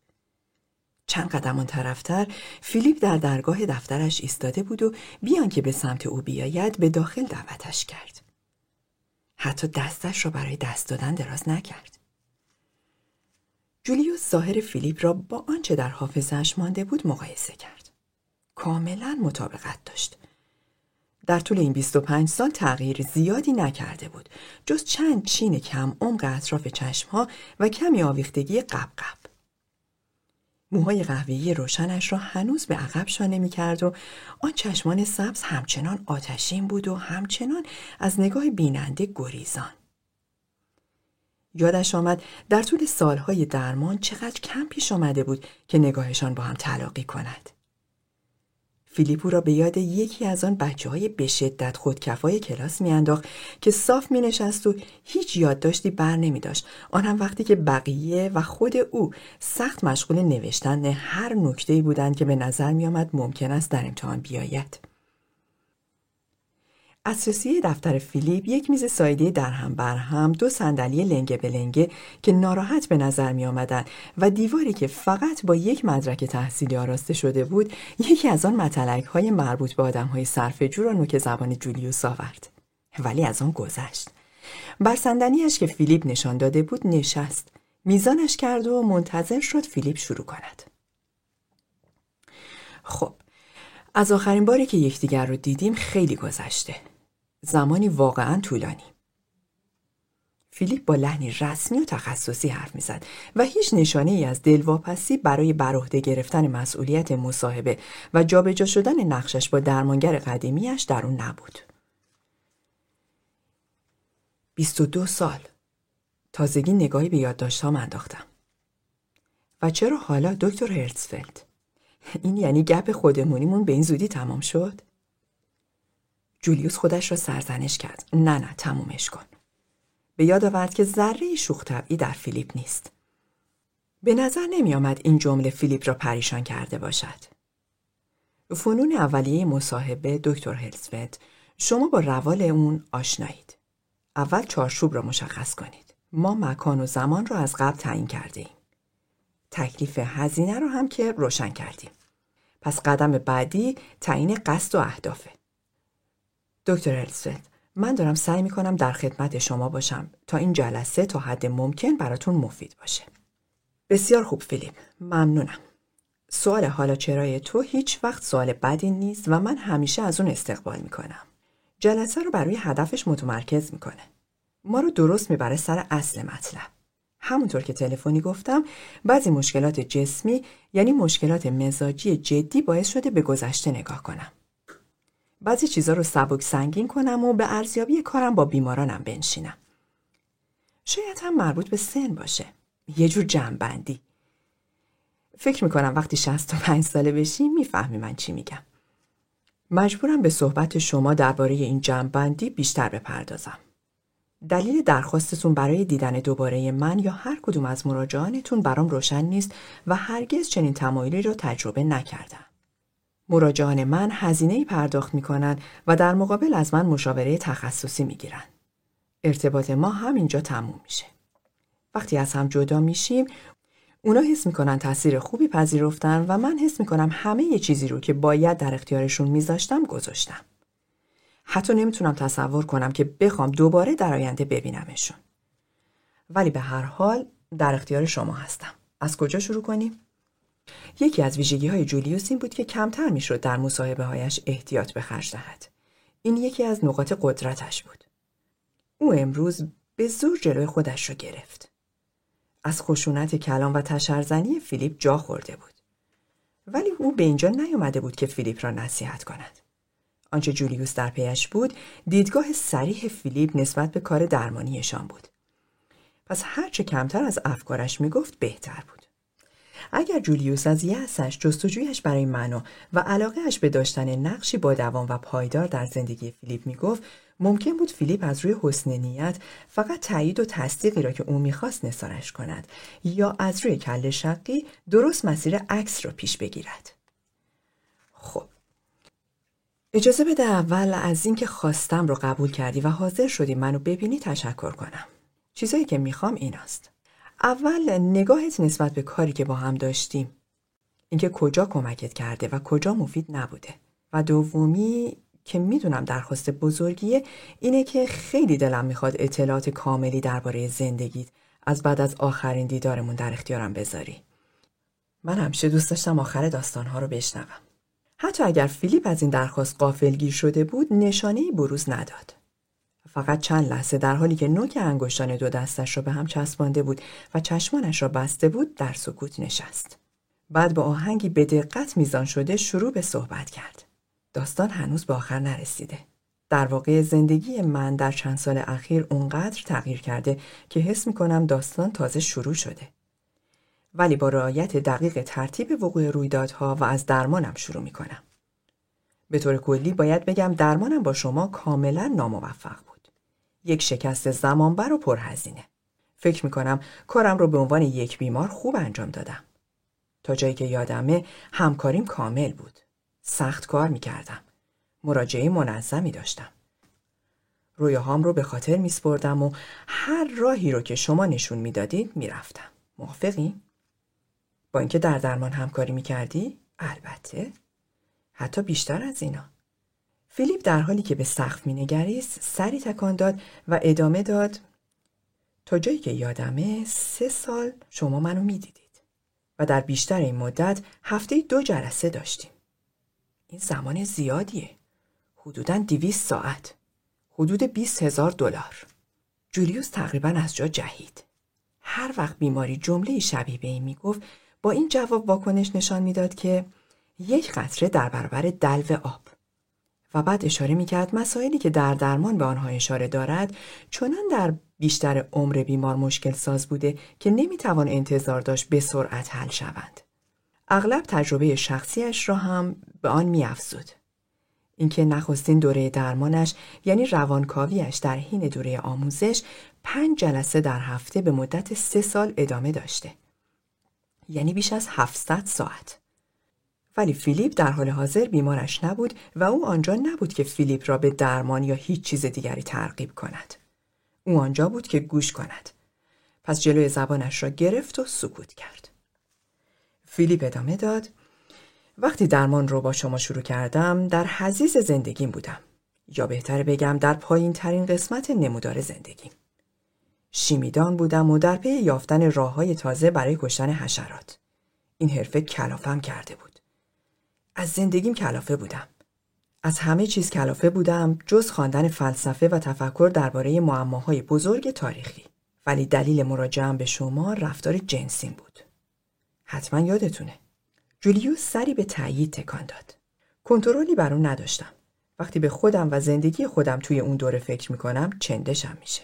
چند قدم آن طرفتر فیلیپ در درگاه دفترش ایستاده بود و بیان که به سمت او بیاید به داخل دعوتش کرد. حتی دستش را برای دست دادن دراز نکرد. جولیوس ظاهر فیلیپ را با آنچه در حافظش مانده بود مقایسه کرد. کاملا مطابقت داشت. در طول این 25 سال تغییر زیادی نکرده بود جز چند چین کم عمق اطراف چشمها و کمی آویختگی قبقب. موهای قهوه‌ای روشنش را هنوز به عقب شانه می کرد و آن چشمان سبز همچنان آتشین بود و همچنان از نگاه بیننده گریزان. یادش آمد در طول سالهای درمان چقدر کم پیش آمده بود که نگاهشان با هم تلاقی کند. فیلیپو را به یاد یکی از آن بچه های به شدت خودکفای کلاس میانداخت که صاف می نشست و هیچ یادداشتی بر نمی داشت. آن هم وقتی که بقیه و خود او سخت مشغول نوشتن هر نکته بودند که به نظر می آمد ممکن است در امتحان بیاید. اساسی دفتر فیلیپ یک میز سایده در هم بر هم دو صندلی لنگه به لنگه که ناراحت به نظر می آمدن و دیواری که فقط با یک مدرک تحصیلی آراسته شده بود یکی از آن متلک های مربوط به آدم های صرف جو را نوک زبان جولیوس آورد. ولی از آن گذشت. بر صندلیاش که فیلیپ نشان داده بود نشست. میزانش کرد و منتظر شد فیلیپ شروع کند. خب از آخرین باری که یکدیگر رو دیدیم خیلی گذشته. زمانی واقعا طولانی فیلیپ با لحنی رسمی و تخصصی حرف می‌زد و هیچ نشانه ای از دلواپسی برای برعهده گرفتن مسئولیت مصاحبه و جابجا شدن نقشش با درمانگر قدیمیش در اون نبود. 22 سال تازگی نگاهی به یادداشت‌هام انداختم. و چرا حالا دکتر هرتزفلد؟ این یعنی گپ خودمونیمون به این زودی تمام شد؟ جولیوس خودش را سرزنش کرد. نه نه تمومش کن. به یاد آورد که ذره شوخ طبعی در فیلیپ نیست. به نظر نمی آمد این جمله فیلیپ را پریشان کرده باشد. فنون اولیه مصاحبه دکتر هلسفت شما با روال اون آشنایید. اول چارچوب را مشخص کنید. ما مکان و زمان را از قبل تعیین کرده ایم. تکلیف هزینه را هم که روشن کردیم. پس قدم بعدی تعیین قصد و اهدافه. دکتر السفت من دارم سعی می کنم در خدمت شما باشم تا این جلسه تا حد ممکن براتون مفید باشه. بسیار خوب فیلیپ. ممنونم. سوال حالا چرای تو هیچ وقت سوال بدی نیست و من همیشه از اون استقبال می کنم. جلسه رو برای هدفش متمرکز می‌کنه. ما رو درست می‌بره سر اصل مطلب. همونطور که تلفنی گفتم بعضی مشکلات جسمی یعنی مشکلات مزاجی جدی باعث شده به گذشته نگاه کنم. بعضی چیزا رو سبک سنگین کنم و به ارزیابی کارم با بیمارانم بنشینم. شاید هم مربوط به سن باشه. یه جور جمعبندی. فکر می‌کنم وقتی 65 ساله بشی می‌فهمی من چی میگم. مجبورم به صحبت شما درباره این جمعبندی بیشتر بپردازم. دلیل درخواستتون برای دیدن دوباره من یا هر کدوم از مراجعانتون برام روشن نیست و هرگز چنین تمایلی را تجربه نکردم. مراجعان من هزینه پرداخت می کنند و در مقابل از من مشاوره تخصصی می گیرن. ارتباط ما همینجا تموم میشه. وقتی از هم جدا میشیم اونا حس می‌کنن تاثیر خوبی پذیرفتن و من حس می‌کنم همه یه چیزی رو که باید در اختیارشون میذاشتم گذاشتم. حتی نمی‌تونم تصور کنم که بخوام دوباره در آینده ببینمشون. ولی به هر حال در اختیار شما هستم. از کجا شروع کنیم؟ یکی از ویژگی های جولیوس این بود که کمتر می‌شد در مصاحبه هایش احتیاط به خرج دهد. این یکی از نقاط قدرتش بود. او امروز به زور جلوی خودش را گرفت. از خشونت کلام و تشرزنی فیلیپ جا خورده بود. ولی او به اینجا نیامده بود که فیلیپ را نصیحت کند. آنچه جولیوس در پی‌اش بود دیدگاه صریح فیلیپ نسبت به کار درمانیشان بود. پس هرچه کمتر از افکارش می‌گفت بهتر بود. اگر جولیوس از یأسش جستجویش برای معنا و علاقهش به داشتن نقشی با دوام و پایدار در زندگی فیلیپ می‌گفت ممکن بود فیلیپ از روی حسن نیت فقط تایید و تصدیقی را که او می‌خواست نثارش کند یا از روی کل شقی درست مسیر عکس را پیش بگیرد خب اجازه بده اول از اینکه خواستم رو قبول کردی و حاضر شدی منو ببینی تشکر کنم چیزایی که می‌خوام این است. اول نگاهت نسبت به کاری که با هم داشتیم اینکه کجا کمکت کرده و کجا مفید نبوده و دومی که می‌دونم درخواست بزرگیه اینه که خیلی دلم می‌خواد اطلاعات کاملی درباره زندگیت از بعد از آخرین دیدارمون در اختیارم بذاری. من همیشه دوست داشتم آخر داستانها رو بشنوم. حتی اگر فیلیپ از این درخواست قافلگیر شده بود نشانه بروز نداد. فقط چند لحظه در حالی که نوک انگشتان دو دستش را به هم چسبانده بود و چشمانش را بسته بود در سکوت نشست. بعد با آهنگی به دقت میزان شده شروع به صحبت کرد. داستان هنوز به آخر نرسیده. در واقع زندگی من در چند سال اخیر اونقدر تغییر کرده که حس می کنم داستان تازه شروع شده. ولی با رعایت دقیق ترتیب وقوع رویدادها و از درمانم شروع می کنم. به طور کلی باید بگم درمانم با شما کاملا ناموفق بود. یک شکست زمانبر و پرهزینه. فکر می کنم کارم رو به عنوان یک بیمار خوب انجام دادم. تا جایی که یادمه همکاریم کامل بود. سخت کار می کردم. مراجعه منظمی داشتم. رویاهام رو به خاطر می سپردم و هر راهی رو که شما نشون می‌دادید می‌رفتم. موافقی؟ با اینکه در درمان همکاری می کردی؟ البته. حتی بیشتر از اینا. فیلیپ در حالی که به سقف مینگریست سری تکان داد و ادامه داد تا جایی که یادمه سه سال شما منو می‌دیدید و در بیشتر این مدت هفته دو جلسه داشتیم. این زمان زیادیه. حدوداً دویست ساعت. حدود بیست هزار دلار. جولیوس تقریبا از جا جهید. هر وقت بیماری جمله شبیه به این می‌گفت با این جواب واکنش نشان می‌داد که یک قطره در برابر دلو آب. و بعد اشاره می‌کرد مسائلی که در درمان به آنها اشاره دارد چنان در بیشتر عمر بیمار مشکل ساز بوده که نمی‌توان انتظار داشت به سرعت حل شوند. اغلب تجربه شخصیش را هم به آن میافزود. اینکه نخستین دوره درمانش یعنی روانکاویش در حین دوره آموزش پنج جلسه در هفته به مدت سه سال ادامه داشته. یعنی بیش از 700 ساعت. ولی فیلیپ در حال حاضر بیمارش نبود و او آنجا نبود که فیلیپ را به درمان یا هیچ چیز دیگری ترغیب کند. او آنجا بود که گوش کند. پس جلوی زبانش را گرفت و سکوت کرد. فیلیپ ادامه داد وقتی درمان رو با شما شروع کردم در حزیز زندگیم بودم یا بهتر بگم در پایین ترین قسمت نمودار زندگیم. شیمیدان بودم و در پی یافتن راه های تازه برای کشتن حشرات. این حرفه کلافم کرده بود. از زندگیم کلافه بودم. از همه چیز کلافه بودم جز خواندن فلسفه و تفکر درباره معماهای بزرگ تاریخی. ولی دلیل مراجعم به شما رفتار جنسیم بود. حتما یادتونه. جولیوس سری به تأیید تکان داد. کنترلی بر اون نداشتم. وقتی به خودم و زندگی خودم توی اون دوره فکر می‌کنم چندشم میشه.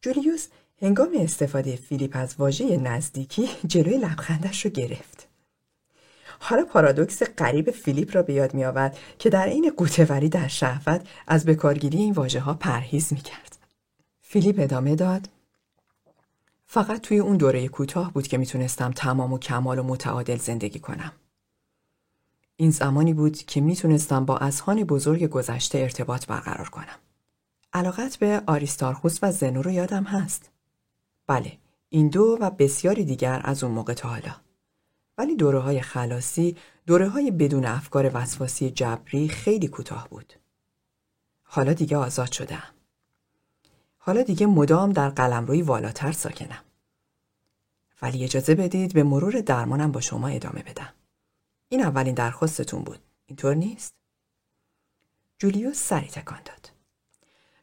جولیوس هنگام استفاده فیلیپ از واژه نزدیکی جلوی لبخندش رو گرفت. حالا پارادوکس غریب فیلیپ را به یاد می که در این قوتوری در شهوت از بکارگیری این واژه ها پرهیز می کرد. فیلیپ ادامه داد فقط توی اون دوره کوتاه بود که می‌تونستم تمام و کمال و متعادل زندگی کنم. این زمانی بود که می‌تونستم با اذهان بزرگ گذشته ارتباط برقرار کنم. علاقت به آریستارخوس و زنو رو یادم هست. بله، این دو و بسیاری دیگر از اون موقع تا حالا. ولی دوره های خلاصی دوره های بدون افکار وسواسی جبری خیلی کوتاه بود. حالا دیگه آزاد شدم. حالا دیگه مدام در قلمروی والاتر ساکنم. ولی اجازه بدید به مرور درمانم با شما ادامه بدم. این اولین درخواستتون بود. اینطور نیست؟ جولیوس سری تکان داد.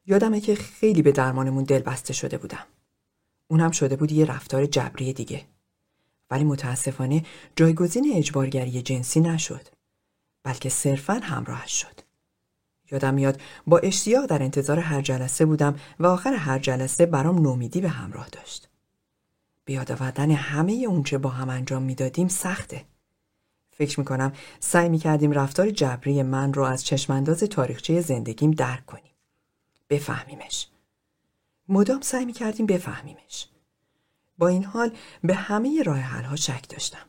یادمه که خیلی به درمانمون دل بسته شده بودم. اونم شده بود یه رفتار جبری دیگه. ولی متاسفانه جایگزین اجبارگری جنسی نشد. بلکه صرفا همراهش شد. یادم میاد با اشتیاق در انتظار هر جلسه بودم و آخر هر جلسه برام نومیدی به همراه داشت. بیاد آوردن همه اونچه با هم انجام می‌دادیم سخته. فکر می‌کنم سعی می‌کردیم رفتار جبری من رو از چشمانداز تاریخچه زندگیم درک کنیم. بفهمیمش. مدام سعی می‌کردیم بفهمیمش. با این حال به همه راه ها شک داشتم.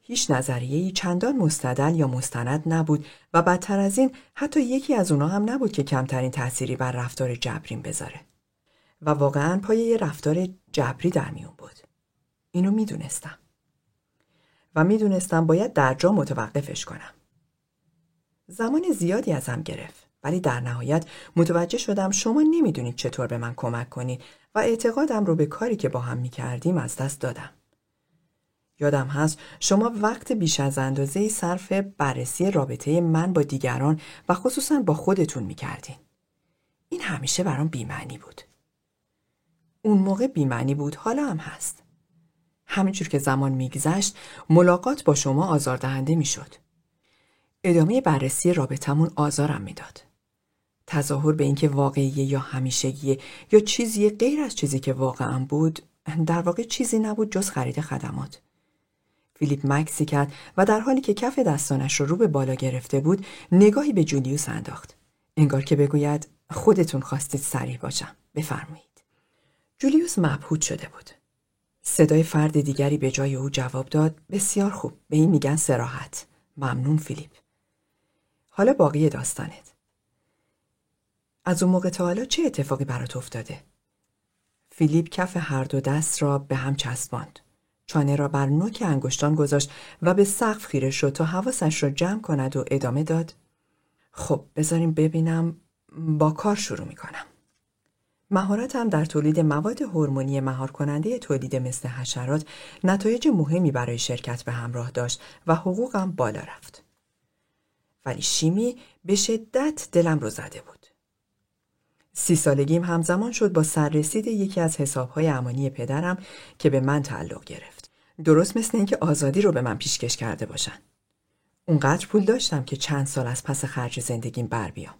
هیچ نظریه‌ای چندان مستدل یا مستند نبود و بدتر از این حتی یکی از اونا هم نبود که کمترین تأثیری بر رفتار جبرین بذاره. و واقعا پای یه رفتار جبری در میون بود. اینو می‌دونستم. و می‌دونستم باید در جا متوقفش کنم. زمان زیادی ازم گرفت ولی در نهایت متوجه شدم شما نمی‌دونید چطور به من کمک کنید و اعتقادم رو به کاری که با هم می‌کردیم از دست دادم. یادم هست شما وقت بیش از اندازه صرف بررسی رابطه من با دیگران و خصوصا با خودتون می‌کردین. این همیشه برام بیمعنی بود. اون موقع بیمعنی بود حالا هم هست. همینجور که زمان میگذشت ملاقات با شما آزاردهنده می‌شد. ادامه بررسی رابطمون آزارم می‌داد. تظاهر به اینکه واقعیه یا همیشگیه یا چیزی غیر از چیزی که واقعا بود در واقع چیزی نبود جز خرید خدمات. فیلیپ مکسی کرد و در حالی که کف دستانش رو رو به بالا گرفته بود نگاهی به جولیوس انداخت. انگار که بگوید خودتون خواستید سریع باشم. بفرمایید. جولیوس مبهوت شده بود. صدای فرد دیگری به جای او جواب داد بسیار خوب به این میگن سراحت ممنون فیلیپ حالا باقی داستانت از اون موقع تا حالا چه اتفاقی برات افتاده فیلیپ کف هر دو دست را به هم چسباند چانه را بر نوک انگشتان گذاشت و به سقف خیره شد تا حواسش را جمع کند و ادامه داد خب بذاریم ببینم با کار شروع می‌کنم مهارتم در تولید مواد هورمونی مهار کننده تولید مثل حشرات نتایج مهمی برای شرکت به همراه داشت و حقوقم بالا رفت. ولی شیمی به شدت دلم رو زده بود. سی سالگیم همزمان شد با سررسید یکی از حسابهای امانی پدرم که به من تعلق گرفت. درست مثل اینکه آزادی رو به من پیشکش کرده باشن. اونقدر پول داشتم که چند سال از پس خرج زندگیم بر بیام.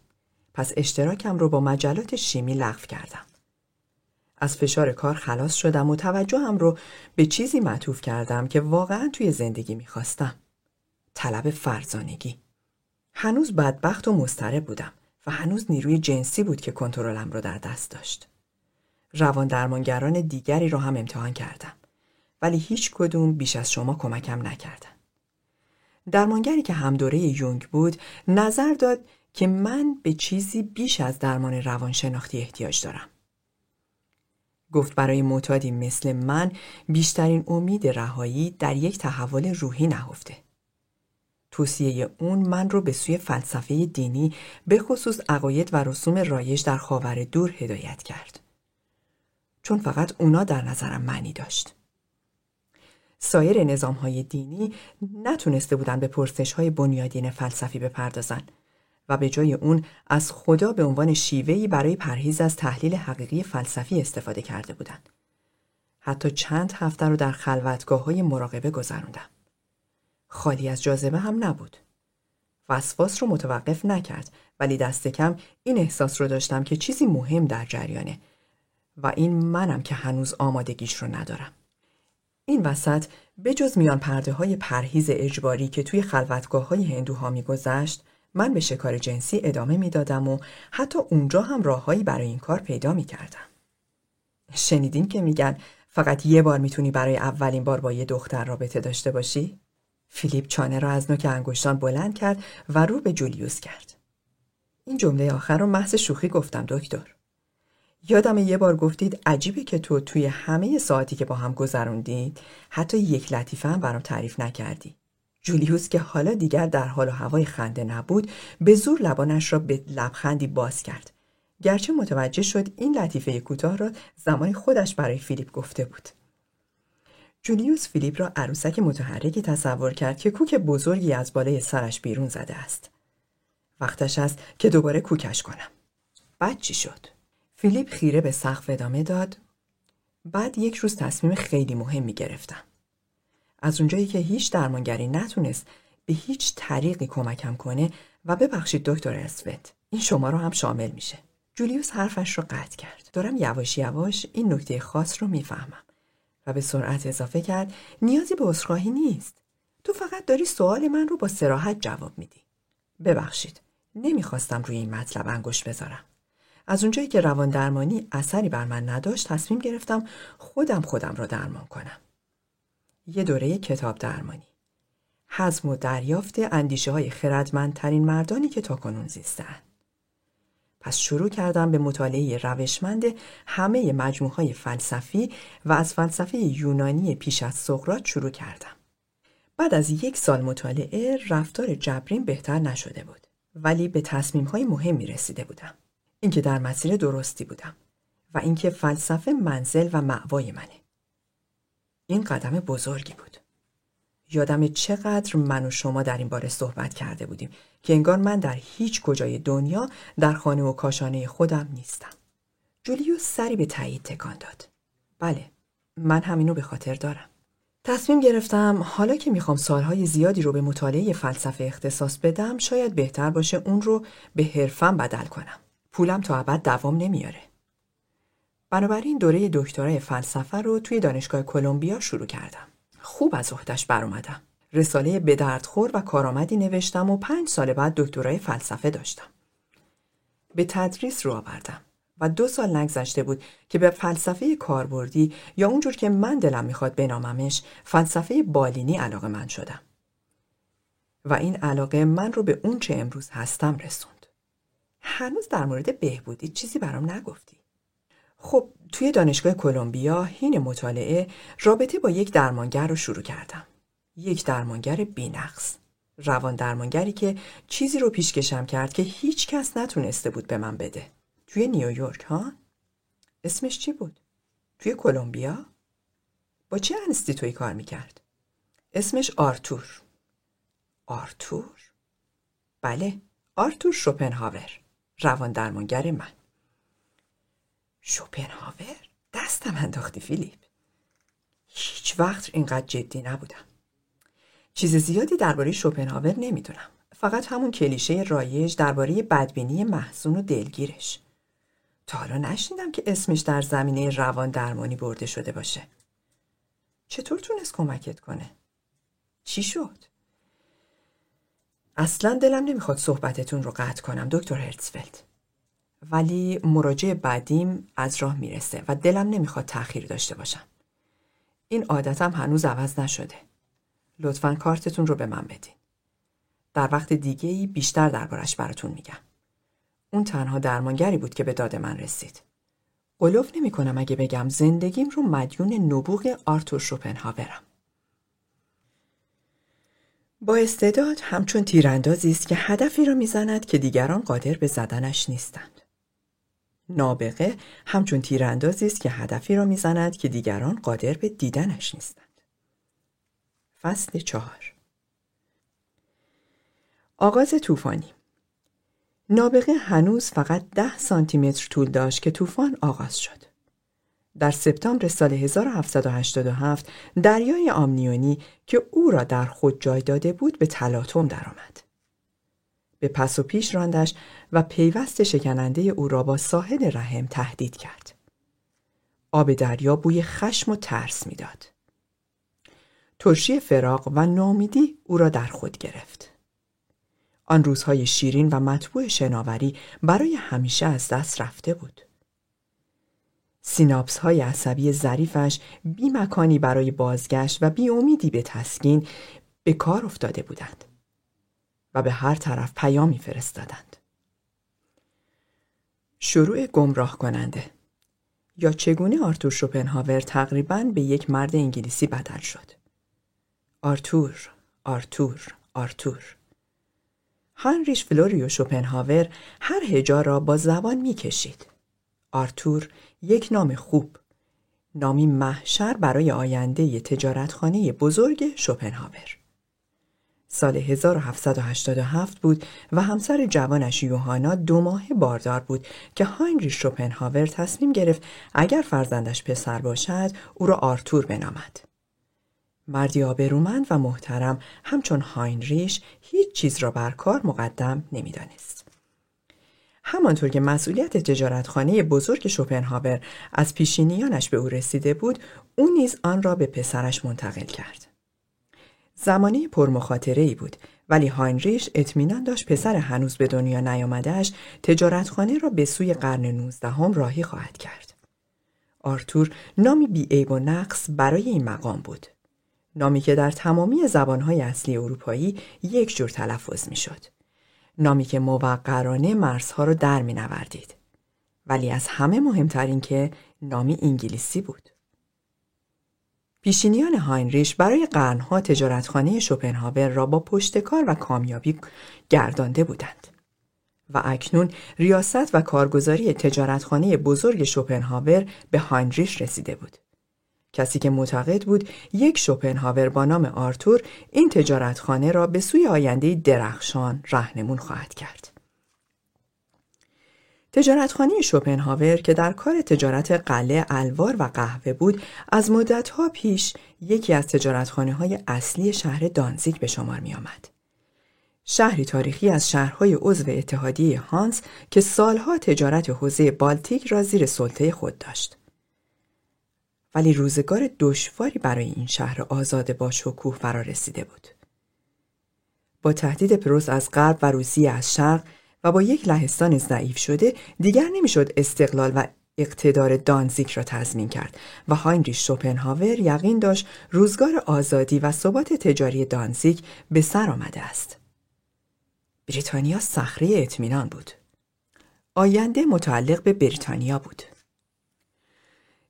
پس اشتراکم رو با مجلات شیمی لغو کردم. از فشار کار خلاص شدم و توجهم رو به چیزی معطوف کردم که واقعا توی زندگی می‌خواستم. طلب فرزانگی. هنوز بدبخت و مضطرب بودم و هنوز نیروی جنسی بود که کنترلم رو در دست داشت. روان درمانگران دیگری رو هم امتحان کردم. ولی هیچ کدوم بیش از شما کمکم نکردن. درمانگری که هم دوره یونگ بود نظر داد که من به چیزی بیش از درمان روانشناختی احتیاج دارم. گفت برای معتادی مثل من بیشترین امید رهایی در یک تحول روحی نهفته. توصیه اون من رو به سوی فلسفه دینی به خصوص عقاید و رسوم رایج در خاور دور هدایت کرد. چون فقط اونا در نظرم معنی داشت. سایر نظام های دینی نتونسته بودن به پرسش های بنیادین فلسفی بپردازن و به جای اون از خدا به عنوان شیوهی برای پرهیز از تحلیل حقیقی فلسفی استفاده کرده بودند. حتی چند هفته رو در خلوتگاه های مراقبه گذروندم. خالی از جاذبه هم نبود. وسواس رو متوقف نکرد ولی دست کم این احساس رو داشتم که چیزی مهم در جریانه و این منم که هنوز آمادگیش رو ندارم. این وسط جز میان پرده های پرهیز اجباری که توی خلوتگاه های هندوها میگذشت من به شکار جنسی ادامه می‌دادم و حتی اونجا هم راههایی برای این کار پیدا می کردم. شنیدین که میگن فقط یه بار می‌تونی برای اولین بار با یه دختر رابطه داشته باشی؟ فیلیپ چانه را از نوک انگشتان بلند کرد و رو به جولیوس کرد. این جمله آخر رو محض شوخی گفتم دکتر. یادم یه بار گفتید عجیبه که تو توی همه ساعتی که با هم گذروندید حتی یک لطیفه هم برام تعریف نکردی. جولیوس که حالا دیگر در حال و هوای خنده نبود به زور لبانش را به لبخندی باز کرد گرچه متوجه شد این لطیفه کوتاه را زمان خودش برای فیلیپ گفته بود جولیوس فیلیپ را عروسک متحرکی تصور کرد که کوک بزرگی از بالای سرش بیرون زده است. وقتش است که دوباره کوکش کنم. بعد چی شد؟ فیلیپ خیره به سقف ادامه داد. بعد یک روز تصمیم خیلی مهمی گرفتم. از اونجایی که هیچ درمانگری نتونست به هیچ طریقی کمکم کنه و ببخشید دکتر اسفت این شما رو هم شامل میشه. جولیوس حرفش رو قطع کرد. دارم یواش یواش این نکته خاص رو می‌فهمم. و به سرعت اضافه کرد نیازی به عذرخواهی نیست. تو فقط داری سوال من رو با سراحت جواب میدی. ببخشید. نمی‌خواستم روی این مطلب انگشت بذارم. از اونجایی که روان درمانی اثری بر من نداشت تصمیم گرفتم خودم خودم را درمان کنم. یه دوره کتاب درمانی. حزم و دریافت اندیشه های خردمندترین مردانی که تا کنون زیستن. پس شروع کردم به مطالعه روشمند همه مجموعه های فلسفی و از فلسفه یونانی پیش از سقراط شروع کردم. بعد از یک سال مطالعه رفتار جبرین بهتر نشده بود. ولی به تصمیم های مهمی رسیده بودم. اینکه در مسیر درستی بودم و اینکه فلسفه منزل و معوای منه. این قدم بزرگی بود. یادم چقدر من و شما در این باره صحبت کرده بودیم که انگار من در هیچ کجای دنیا در خانه و کاشانه خودم نیستم. جولیوس سری به تایید تکان داد. بله، من همینو به خاطر دارم. تصمیم گرفتم حالا که می‌خوام سالهای زیادی رو به مطالعه فلسفه اختصاص بدم شاید بهتر باشه اون رو به حرفم بدل کنم. پولم تا ابد دوام نمیاره. بنابراین دوره دکترای فلسفه رو توی دانشگاه کلمبیا شروع کردم. خوب از عهدش برآمدم. رساله به دردخور و کارآمدی نوشتم و پنج سال بعد دکترای فلسفه داشتم. به تدریس رو آوردم. و دو سال نگذشته بود که به فلسفه کاربردی یا اونجور که من دلم می‌خواد بناممش فلسفه بالینی علاقه من شدم. و این علاقه من رو به اون چه امروز هستم رسوند. هنوز در مورد بهبودی چیزی برام نگفتی. خب توی دانشگاه کلمبیا هین مطالعه رابطه با یک درمانگر رو شروع کردم. یک درمانگر بینقص. روان درمانگری که چیزی رو پیشکشم کرد که هیچ کس نتونسته بود به من بده. توی نیویورک ها؟ اسمش چی بود؟ توی کلمبیا؟ با چه انستیتوی کار می‌کرد؟ اسمش آرتور آرتور؟ بله آرتور شوپنهاور روان درمانگر من شوپنهاور؟ دستم انداختی فیلیپ هیچ وقت اینقدر جدی نبودم چیز زیادی درباره شوپنهاور نمی‌دونم فقط همون کلیشه رایج درباره بدبینی محزون و دلگیرش تا حالا نشنیدم که اسمش در زمینه روان درمانی برده شده باشه. چطور تونست کمکت کنه؟ چی شد؟ اصلا دلم نمی‌خواد صحبتتون رو قطع کنم دکتر هرتزفلد. ولی مراجع بعدیم از راه می‌رسه و دلم نمی‌خواد تأخیر داشته باشم. این عادتم هنوز عوض نشده. لطفا کارتتون رو به من بدین. در وقت دیگه ای بیشتر دربارش براتون میگم. اون تنها درمانگری بود که به داد من رسید. قلوف نمی کنم اگه بگم زندگیم رو مدیون نبوغ آرتور شوپنهاورم. با استعداد همچون تیراندازی است که هدفی را می‌زند که دیگران قادر به زدنش نیستند. نابغه همچون تیراندازی است که هدفی را می‌زند که دیگران قادر به دیدنش نیستند. فصل چهار آغاز طوفانی نابغه هنوز فقط ده سانتیمتر طول داشت که طوفان آغاز شد. در سپتامبر سال 1787 دریای آمنیونی که او را در خود جای داده بود به تلاطم درآمد. به پس و پیش راندش و پیوست شکننده او را با ساحل رحم تهدید کرد. آب دریا بوی خشم و ترس می‌داد. ترشی فراق و نامیدی او را در خود گرفت. آن روزهای شیرین و مطبوع شناوری برای همیشه از دست رفته بود. سیناپس های عصبی ظریفش بی مکانی برای بازگشت و بی امیدی به تسکین به کار افتاده بودند و به هر طرف پیامی فرستادند. شروع گمراه کننده یا چگونه آرتور شوپنهاور تقریبا به یک مرد انگلیسی بدل شد. آرتور، آرتور، آرتور هاینریش فلوریو شوپنهاور هر هجا را با زبان می‌کشید. آرتور یک نام خوب، نامی محشر برای آینده تجارتخانه بزرگ شوپنهاور. سال 1787 بود و همسر جوانش یوهانا دو ماه باردار بود که هاینریش شوپنهاور تصمیم گرفت اگر فرزندش پسر باشد او را آرتور بنامد. مردی آبرومند و محترم همچون هاینریش هیچ چیز را بر کار مقدم نمی‌دانست. همانطور که مسئولیت تجارتخانه بزرگ شوپنهاور از پیشینیانش به او رسیده بود، او نیز آن را به پسرش منتقل کرد. زمانی پرمخاطره ای بود ولی هاینریش اطمینان داشت پسر هنوز به دنیا نیامدهش تجارتخانه را به سوی قرن نوزدهم راهی خواهد کرد. آرتور نامی بیعیب و نقص برای این مقام بود. نامی که در تمامی زبانهای اصلی اروپایی یک جور تلفظ می شد. نامی که موقرانه مرزها را در می نوردید. ولی از همه مهمتر که نامی انگلیسی بود. پیشینیان هاینریش برای قرنها تجارتخانه شوپنهاور را با پشتکار و کامیابی گردانده بودند. و اکنون ریاست و کارگزاری تجارتخانه بزرگ شوپنهاور به هاینریش رسیده بود. کسی که معتقد بود یک شوپنهاور با نام آرتور این تجارتخانه را به سوی آینده درخشان رهنمون خواهد کرد. تجارتخانه شوپنهاور که در کار تجارت قله الوار و قهوه بود از مدتها پیش یکی از تجارتخانه های اصلی شهر دانزیک به شمار می آمد. شهری تاریخی از شهرهای عضو اتحادیه هانس که سالها تجارت حوزه بالتیک را زیر سلطه خود داشت. ولی روزگار دشواری برای این شهر آزاد با شکوه فرا رسیده بود. با تهدید پروس از غرب و روسیه از شرق و با یک لهستان ضعیف شده دیگر نمی‌شد استقلال و اقتدار دانزیک را تضمین کرد و هاینریش شوپنهاور یقین داشت روزگار آزادی و ثبات تجاری دانزیک به سر آمده است. بریتانیا صخره اطمینان بود. آینده متعلق به بریتانیا بود.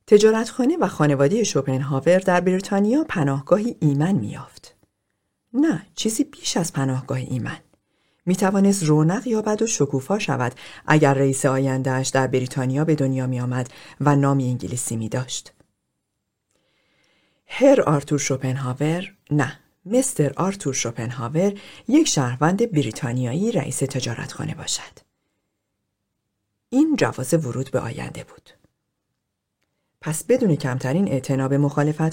تجارتخانه و خانواده شوپنهاور در بریتانیا پناهگاهی ایمن میافت. نه، چیزی بیش از پناهگاه ایمن. می توانست رونق یابد و شکوفا شود اگر رئیس آیندهش در بریتانیا به دنیا می آمد و نامی انگلیسی می داشت. هر آرتور شوپنهاور نه مستر آرتور شوپنهاور یک شهروند بریتانیایی رئیس تجارتخانه باشد. این جواز ورود به آینده بود. پس بدون کمترین اعتنا به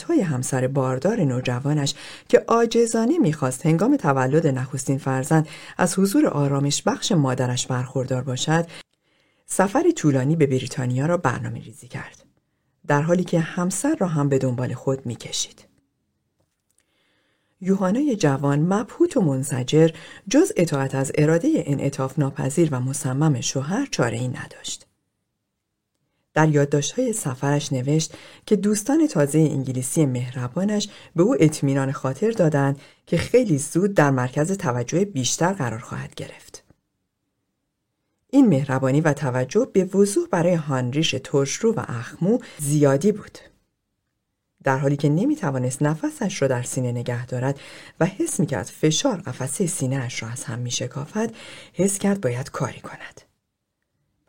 های همسر باردار نوجوانش که آجزانه می‌خواست هنگام تولد نخستین فرزند از حضور آرامش بخش مادرش برخوردار باشد سفری طولانی به بریتانیا را برنامه ریزی کرد. در حالی که همسر را هم به دنبال خود می‌کشید. یوهانای جوان مبهوت و منزجر جز اطاعت از اراده انعطاف ناپذیر و مصمم شوهر چاره ای نداشت. در یادداشت‌های سفرش نوشت که دوستان تازه انگلیسی مهربانش به او اطمینان خاطر دادند که خیلی زود در مرکز توجه بیشتر قرار خواهد گرفت. این مهربانی و توجه به وضوح برای هانریش ترشرو و اخمو زیادی بود. در حالی که نمی توانست نفسش را در سینه نگه دارد و حس می کرد فشار قفسه سینه اش را از هم می شکافد، حس کرد باید کاری کند.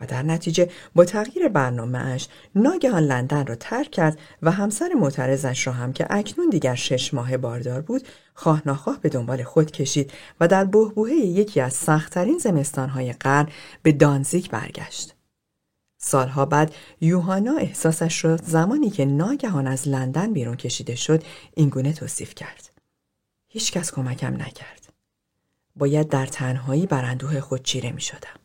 و در نتیجه با تغییر برنامه ناگهان لندن را ترک کرد و همسر معترضش را هم که اکنون دیگر شش ماه باردار بود خواه ناخواه به دنبال خود کشید و در بهبوهه یکی از سختترین زمستانهای قرن به دانزیک برگشت. سالها بعد یوهانا احساسش را زمانی که ناگهان از لندن بیرون کشیده شد اینگونه توصیف کرد. هیچکس کمکم نکرد. باید در تنهایی بر اندوه خود چیره می شدم.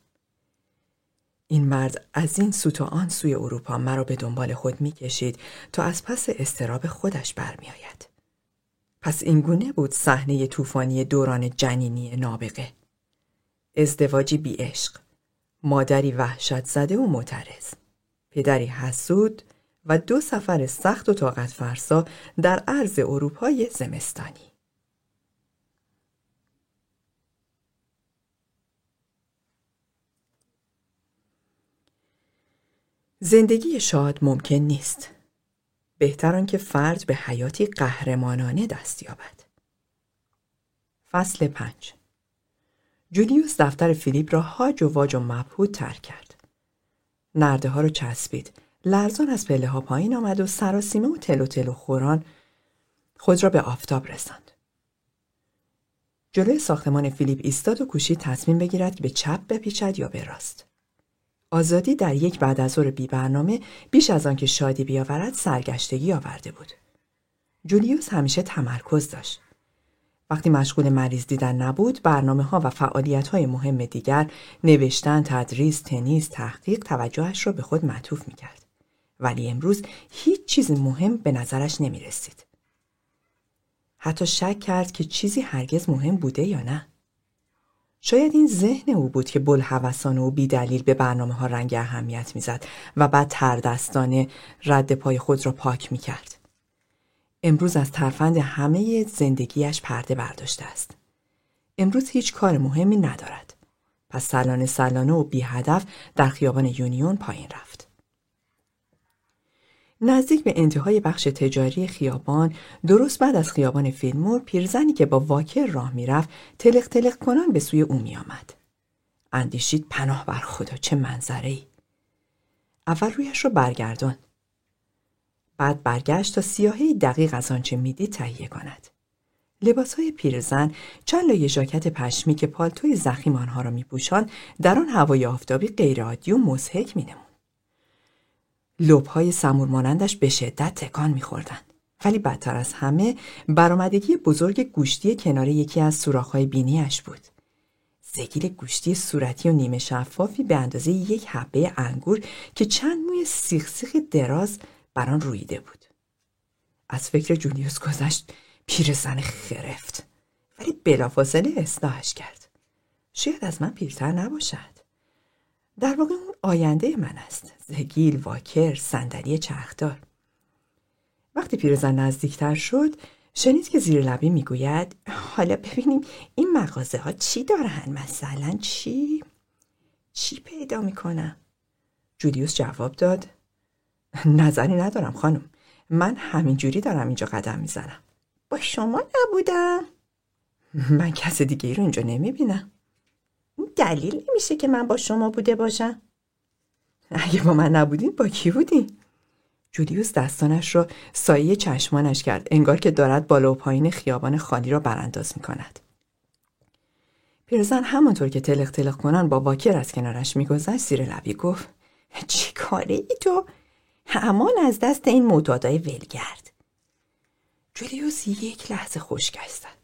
این مرد از این سو تا آن سوی اروپا مرا به دنبال خود می‌کشید تا از پس استراب خودش برمیآید. پس این گونه بود صحنه طوفانی دوران جنینی نابغه. ازدواجی بی عشق، مادری وحشت زده و معترض، پدری حسود و دو سفر سخت و طاقت فرسا در عرض اروپای زمستانی. زندگی شاد ممکن نیست. بهتر که فرد به حیاتی قهرمانانه دست یابد. فصل پنج جولیوس دفتر فیلیپ را هاج و واج و مبهود ترک کرد. نرده ها رو چسبید لرزان از پله ها پایین آمد و سراسیمه و تلو تلو خوران خود را به آفتاب رساند. جلوی ساختمان فیلیپ ایستاد و کوشید تصمیم بگیرد که به چپ بپیچد یا به راست. آزادی در یک بعد از ظهر بی برنامه بیش از آنکه شادی بیاورد سرگشتگی آورده بود. جولیوس همیشه تمرکز داشت. وقتی مشغول مریض دیدن نبود برنامه ها و فعالیت های مهم دیگر نوشتن، تدریس، تنیس، تحقیق توجهش را به خود معطوف می کرد. ولی امروز هیچ چیز مهم به نظرش نمی رسید. حتی شک کرد که چیزی هرگز مهم بوده یا نه. شاید این ذهن او بود که بلحوثانه و بیدلیل به برنامه ها رنگ اهمیت می‌زد و بعد تردستانه رد پای خود را پاک می کرد. امروز از ترفند همه زندگیش پرده برداشته است. امروز هیچ کار مهمی ندارد. پس سلانه سلانه و بی هدف در خیابان یونیون پایین رفت. نزدیک به انتهای بخش تجاری خیابان درست بعد از خیابان فیلمور پیرزنی که با واکر راه می‌رفت تلق تلق کنان به سوی او میآمد. اندیشید پناه بر خدا چه منظره ای. اول رویش رو برگردان. بعد برگشت تا سیاهی دقیق از آنچه می‌دید تهیه کند. لباس های پیرزن چند لایه ژاکت پشمی که پالتوی زخیم آنها را میپوشاند در آن هوای آفتابی غیرعادی و مضحک مینمود. لبهای سمور مانندش به شدت تکان میخوردند ولی بدتر از همه برآمدگی بزرگ گوشتی کنار یکی از سوراخ‌های بینیش بود. زگیل گوشتی صورتی و نیمه شفافی به اندازه یک حبه انگور که چند موی سیخ سیخ دراز بر آن رویده بود. از فکر جولیوس گذشت پیرزن خرفت. ولی بلافاصله اصلاحش کرد. شاید از من پیرتر نباشد. در واقع اون آینده من است. زگیل واکر صندلی چرخدار. وقتی پیرزن نزدیکتر شد شنید که زیر لبی می‌گوید حالا ببینیم این مغازه ها چی دارن؟ مثلا چی؟ چی پیدا می‌کنم جولیوس جواب داد نظری ندارم خانم. من همینجوری دارم اینجا قدم می‌زنم. با شما نبودم. من کس دیگه ای رو اینجا نمی‌بینم. دلیل نمیشه که من با شما بوده باشم اگه با من نبودین با کی بودین جولیوس دستانش را سایه چشمانش کرد انگار که دارد بالا و پایین خیابان خالی را برانداز می کند. پیرزن همانطور که تلق تلق کنن با واکر از کنارش میگذشت زیر لبی گفت چی کاره ای تو؟ همان از دست این معتادای ولگرد جولیوس یک لحظه زد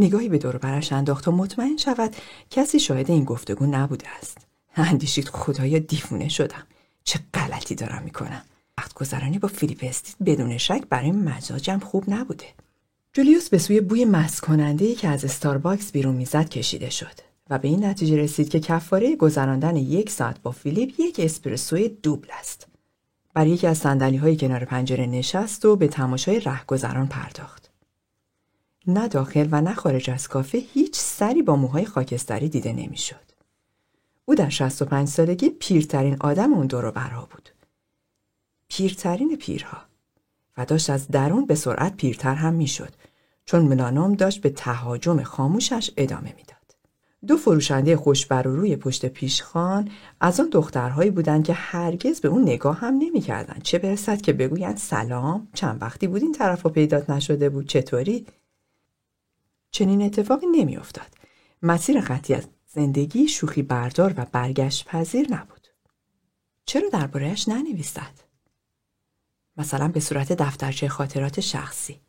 نگاهی به دور برش انداخت و مطمئن شود کسی شاهد این گفتگو نبوده است. اندیشید خدایا دیوونه شدم. چه غلطی دارم می‌کنم. وقت گذرانی با فیلیپ اسلیت بدون شک برای مزاجم خوب نبوده. جولیوس به سوی بوی مست کننده که از استارباکس بیرون می‌زد کشیده شد و به این نتیجه رسید که کفاره گذراندن یک ساعت با فیلیپ یک اسپرسوی دوبل است. بر یکی از صندلی های کنار پنجره نشست و به تماشای رهگذران پرداخت. نه داخل و نه خارج از کافه هیچ سری با موهای خاکستری دیده نمی‌شد. او در 65 سالگی پیرترین آدم اون دور برها بود. پیرترین پیرها و داشت از درون به سرعت پیرتر هم می‌شد چون ملانوم داشت به تهاجم خاموشش ادامه می‌داد. دو فروشنده خوشبر و روی پشت پیشخان از آن دخترهایی بودند که هرگز به اون نگاه هم نمی‌کردند چه برسد که بگویند سلام چند وقتی بود این طرف پیدات نشده بود چطوری چنین اتفاقی نمیافتاد. مسیر خطی از زندگی شوخی بردار و برگشت پذیر نبود. چرا دربارهش ننویسد؟ مثلا به صورت دفترچه خاطرات شخصی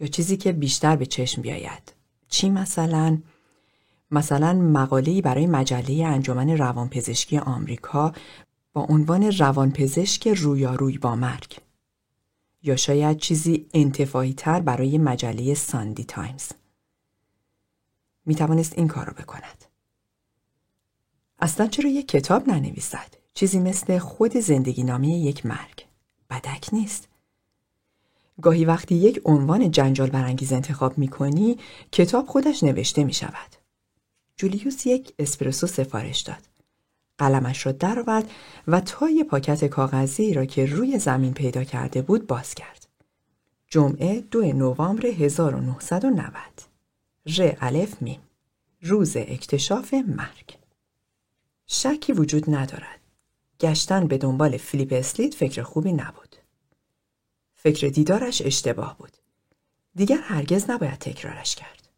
یا چیزی که بیشتر به چشم بیاید. چی مثلا؟ مثلا مقاله‌ای برای مجله انجمن روانپزشکی آمریکا با عنوان روانپزشک رویاروی با مرگ. یا شاید چیزی انتفاعی تر برای مجله ساندی تایمز. می توانست این کار را بکند. اصلا چرا یک کتاب ننویسد؟ چیزی مثل خود زندگی نامی یک مرگ. بدک نیست. گاهی وقتی یک عنوان جنجال برانگیز انتخاب می کنی کتاب خودش نوشته می شود جولیوس یک اسپرسو سفارش داد. قلمش را درآورد و تای پاکت کاغذی را که روی زمین پیدا کرده بود باز کرد. جمعه دو نوامبر 1990 ر الف میم روز اکتشاف مرگ شکی وجود ندارد گشتن به دنبال فیلیپ اسلیت فکر خوبی نبود. فکر دیدارش اشتباه بود. دیگر هرگز نباید تکرارش کرد.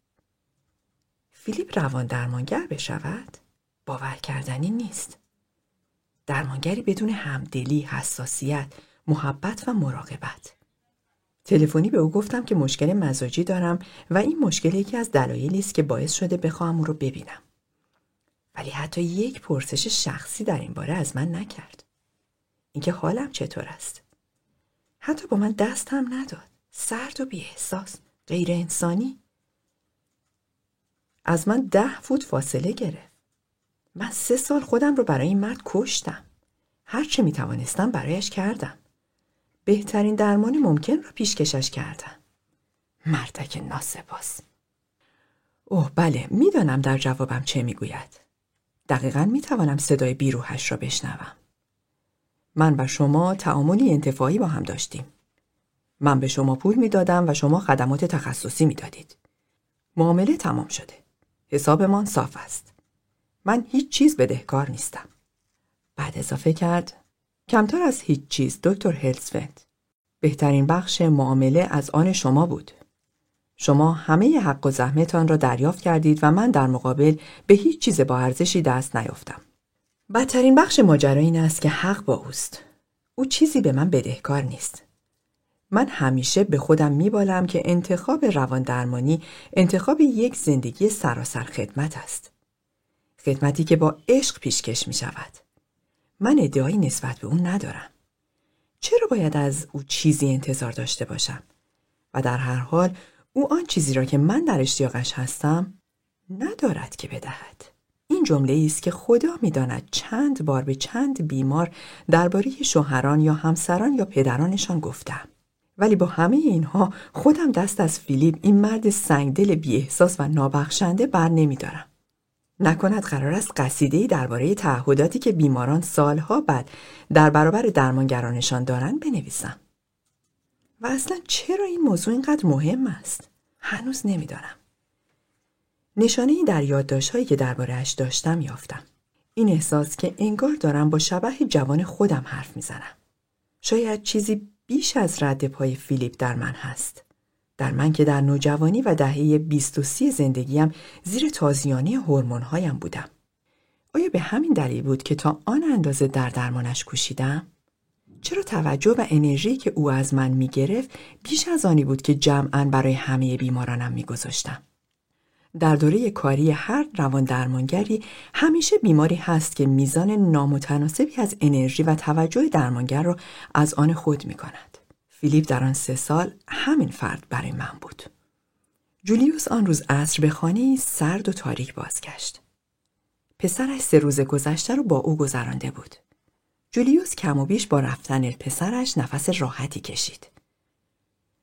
فیلیپ روان درمانگر بشود؟ باور کردنی نیست. درمانگری بدون همدلی، حساسیت، محبت و مراقبت. تلفنی به او گفتم که مشکل مزاجی دارم و این مشکل یکی از دلایلی است که باعث شده بخواهم او را ببینم. ولی حتی یک پرسش شخصی در این باره از من نکرد. اینکه حالم چطور است؟ حتی با من دست هم نداد. سرد و احساس. غیر انسانی. از من ده فوت فاصله گرفت. من سه سال خودم رو برای این مرد کشتم. هرچه می توانستم برایش کردم. بهترین درمان ممکن را پیشکشش کردم. مردک ناسپاس. اوه بله می‌دانم در جوابم چه می‌گوید. دقیقا می توانم صدای بیروحش را بشنوم. من و شما تعاملی انتفاعی با هم داشتیم. من به شما پول می دادم و شما خدمات تخصصی می دادید. معامله تمام شده. حسابمان صاف است. من هیچ چیز بدهکار نیستم. بعد اضافه کرد کمتر از هیچ چیز دکتر هلسفند. بهترین بخش معامله از آن شما بود. شما همه حق و زحمتان را دریافت کردید و من در مقابل به هیچ چیز با ارزشی دست نیافتم. بدترین بخش ماجرا این است که حق با اوست. او چیزی به من بدهکار نیست. من همیشه به خودم میبالم که انتخاب روان درمانی انتخاب یک زندگی سراسر خدمت است. خدمتی که با عشق پیشکش می شود. من ادعایی نسبت به اون ندارم. چرا باید از او چیزی انتظار داشته باشم؟ و در هر حال او آن چیزی را که من در اشتیاقش هستم ندارد که بدهد. این جمله است که خدا می‌داند چند بار به چند بیمار درباره شوهران یا همسران یا پدرانشان گفتم. ولی با همه اینها خودم دست از فیلیپ این مرد سنگدل بی احساس و نابخشنده بر نمیدارم. نکند قرار است قصیده درباره تعهداتی که بیماران سالها بعد در برابر درمانگرانشان دارند بنویسم. و اصلا چرا این موضوع اینقدر مهم است؟ هنوز نمی‌دانم. نشانه ای در یادداشتهایی که دربارهاش داشتم یافتم. این احساس که انگار دارم با شبه جوان خودم حرف می‌زنم. شاید چیزی بیش از رد پای فیلیپ در من هست. در من که در نوجوانی و دهه بیست و سی زندگیم زیر تازیانی هورمونهایم بودم. آیا به همین دلیل بود که تا آن اندازه در درمانش کوشیدم؟ چرا توجه و انرژی که او از من می گرفت بیش از آنی بود که جمعا برای همه بیمارانم می گذاشتم؟ در دوره کاری هر روان درمانگری همیشه بیماری هست که میزان نامتناسبی از انرژی و توجه درمانگر را از آن خود می کند. فیلیپ در آن سه سال همین فرد برای من بود. جولیوس آن روز عصر به خانه سرد و تاریک بازگشت. پسرش سه روز گذشته رو با او گذرانده بود. جولیوس کم و بیش با رفتن پسرش نفس راحتی کشید.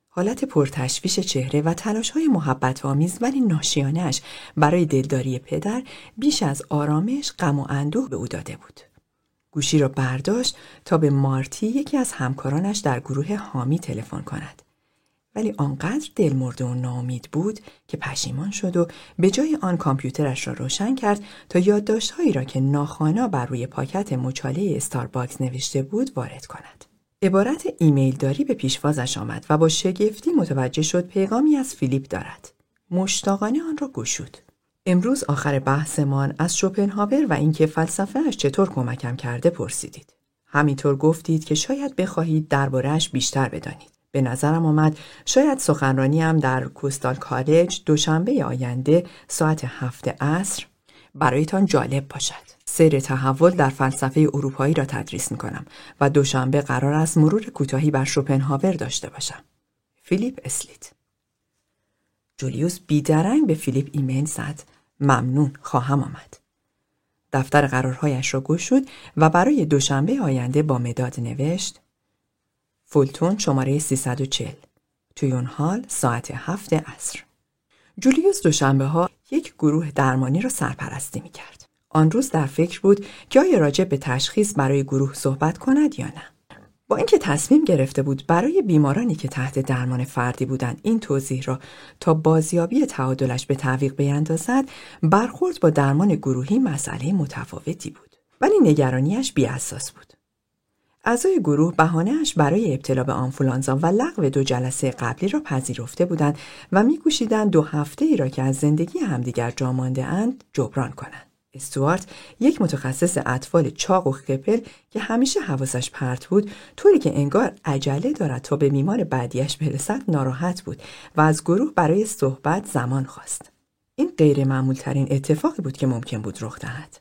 حالت پرتشویش چهره و تلاش های محبت آمیز ولی ناشیانش برای دلداری پدر بیش از آرامش غم و اندوه به او داده بود. گوشی را برداشت تا به مارتی یکی از همکارانش در گروه حامی تلفن کند. ولی آنقدر دلمرده و ناامید بود که پشیمان شد و به جای آن کامپیوترش را روشن کرد تا یادداشتهایی را که ناخوانا بر روی پاکت مچاله استارباکس نوشته بود وارد کند. عبارت ایمیل داری به پیشوازش آمد و با شگفتی متوجه شد پیغامی از فیلیپ دارد. مشتاقانه آن را گشود. امروز آخر بحثمان از شوپنهاور و اینکه فلسفه اش چطور کمکم کرده پرسیدید. همینطور گفتید که شاید بخواهید دربارهش بیشتر بدانید. به نظرم آمد شاید سخنرانی هم در کوستال کالج دوشنبه آینده ساعت هفت عصر برایتان جالب باشد. سیر تحول در فلسفه اروپایی را تدریس می کنم و دوشنبه قرار است مرور کوتاهی بر شوپنهاور داشته باشم. فیلیپ اسلیت جولیوس بیدرنگ به فیلیپ ایمیل زد. ممنون خواهم آمد. دفتر قرارهایش را گشود و برای دوشنبه آینده با مداد نوشت فولتون شماره 340 تویون هال ساعت هفت عصر جولیوس دوشنبه ها یک گروه درمانی را سرپرستی می کرد. آن روز در فکر بود که آیا راجع به تشخیص برای گروه صحبت کند یا نه. با اینکه تصمیم گرفته بود برای بیمارانی که تحت درمان فردی بودند این توضیح را تا بازیابی تعادلش به تعویق بیندازد برخورد با درمان گروهی مسئله متفاوتی بود ولی نگرانیش بیاساس بود. اعضای گروه بهانهاش برای ابتلا به آنفولانزا و لغو دو جلسه قبلی را پذیرفته بودند و میکوشیدند دو هفته ای را که از زندگی همدیگر جا مانده اند جبران کنند. استوارت یک متخصص اطفال چاق و خپل که همیشه حواسش پرت بود طوری که انگار عجله دارد تا به میمار بعدیش برسد ناراحت بود و از گروه برای صحبت زمان خواست. این غیر معمول ترین اتفاقی بود که ممکن بود رخ دهد.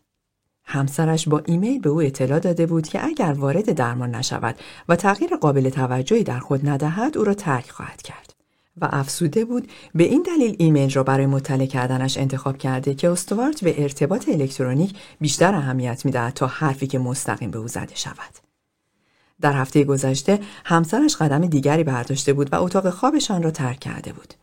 همسرش با ایمیل به او اطلاع داده بود که اگر وارد درمان نشود و تغییر قابل توجهی در خود ندهد او را ترک خواهد کرد. و افسوده بود به این دلیل ایمیل را برای مطلع کردنش انتخاب کرده که استوارت به ارتباط الکترونیک بیشتر اهمیت می‌دهد تا حرفی که مستقیم به او زده شود. در هفته گذشته همسرش قدم دیگری برداشته بود و اتاق خوابشان را ترک کرده بود.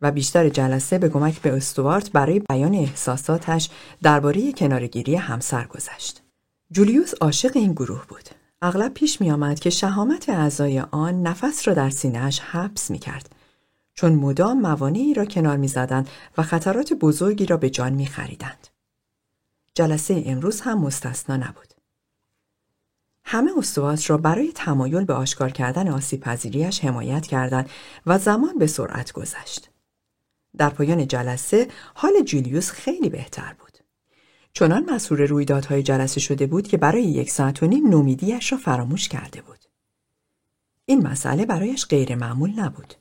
و بیشتر جلسه به کمک به استوارت برای بیان احساساتش درباره کنارگیری همسر گذشت. جولیوس عاشق این گروه بود. اغلب پیش می آمد که شهامت اعضای آن نفس را در سینهش حبس می کرد چون مدام موانعی را کنار می زدند و خطرات بزرگی را به جان می خریدند. جلسه امروز هم مستثنا نبود. همه استوات را برای تمایل به آشکار کردن آسیب پذیریش حمایت کردند و زمان به سرعت گذشت. در پایان جلسه حال جولیوس خیلی بهتر بود. چنان مسئول رویدادهای جلسه شده بود که برای یک ساعت و نیم نومیدیش را فراموش کرده بود. این مسئله برایش غیر معمول نبود.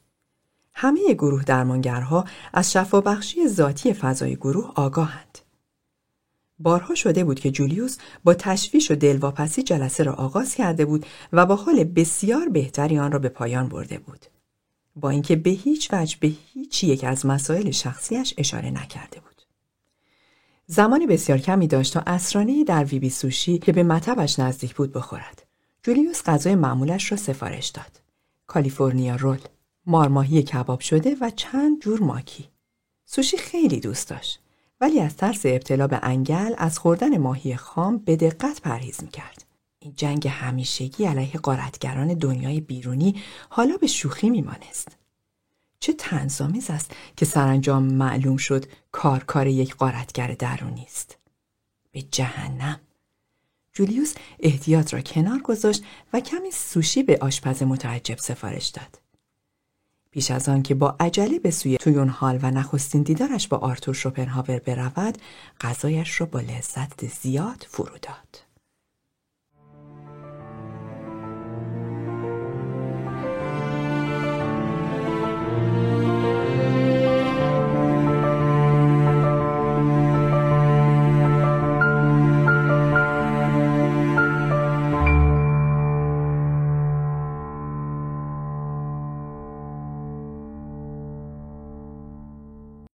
همه گروه درمانگرها از شفابخشی ذاتی فضای گروه آگاهند. بارها شده بود که جولیوس با تشویش و دلواپسی جلسه را آغاز کرده بود و با حال بسیار بهتری آن را به پایان برده بود. با اینکه به هیچ وجه به هیچ یک از مسائل شخصیش اشاره نکرده بود. زمانی بسیار کمی داشت تا اسرانه در ویبی سوشی که به مطبش نزدیک بود بخورد. جولیوس غذای معمولش را سفارش داد. کالیفرنیا رول، مارماهی کباب شده و چند جور ماکی. سوشی خیلی دوست داشت ولی از ترس ابتلا به انگل از خوردن ماهی خام به دقت پرهیز می‌کرد. این جنگ همیشگی علیه قارتگران دنیای بیرونی حالا به شوخی میمانست. چه تنظامیز است که سرانجام معلوم شد کار کار یک قارتگر درونی است. به جهنم. جولیوس احتیاط را کنار گذاشت و کمی سوشی به آشپز متعجب سفارش داد. پیش از آن که با عجله به سوی تویون حال و نخستین دیدارش با آرتور شوپنهاور برود غذایش را با لذت زیاد فرو داد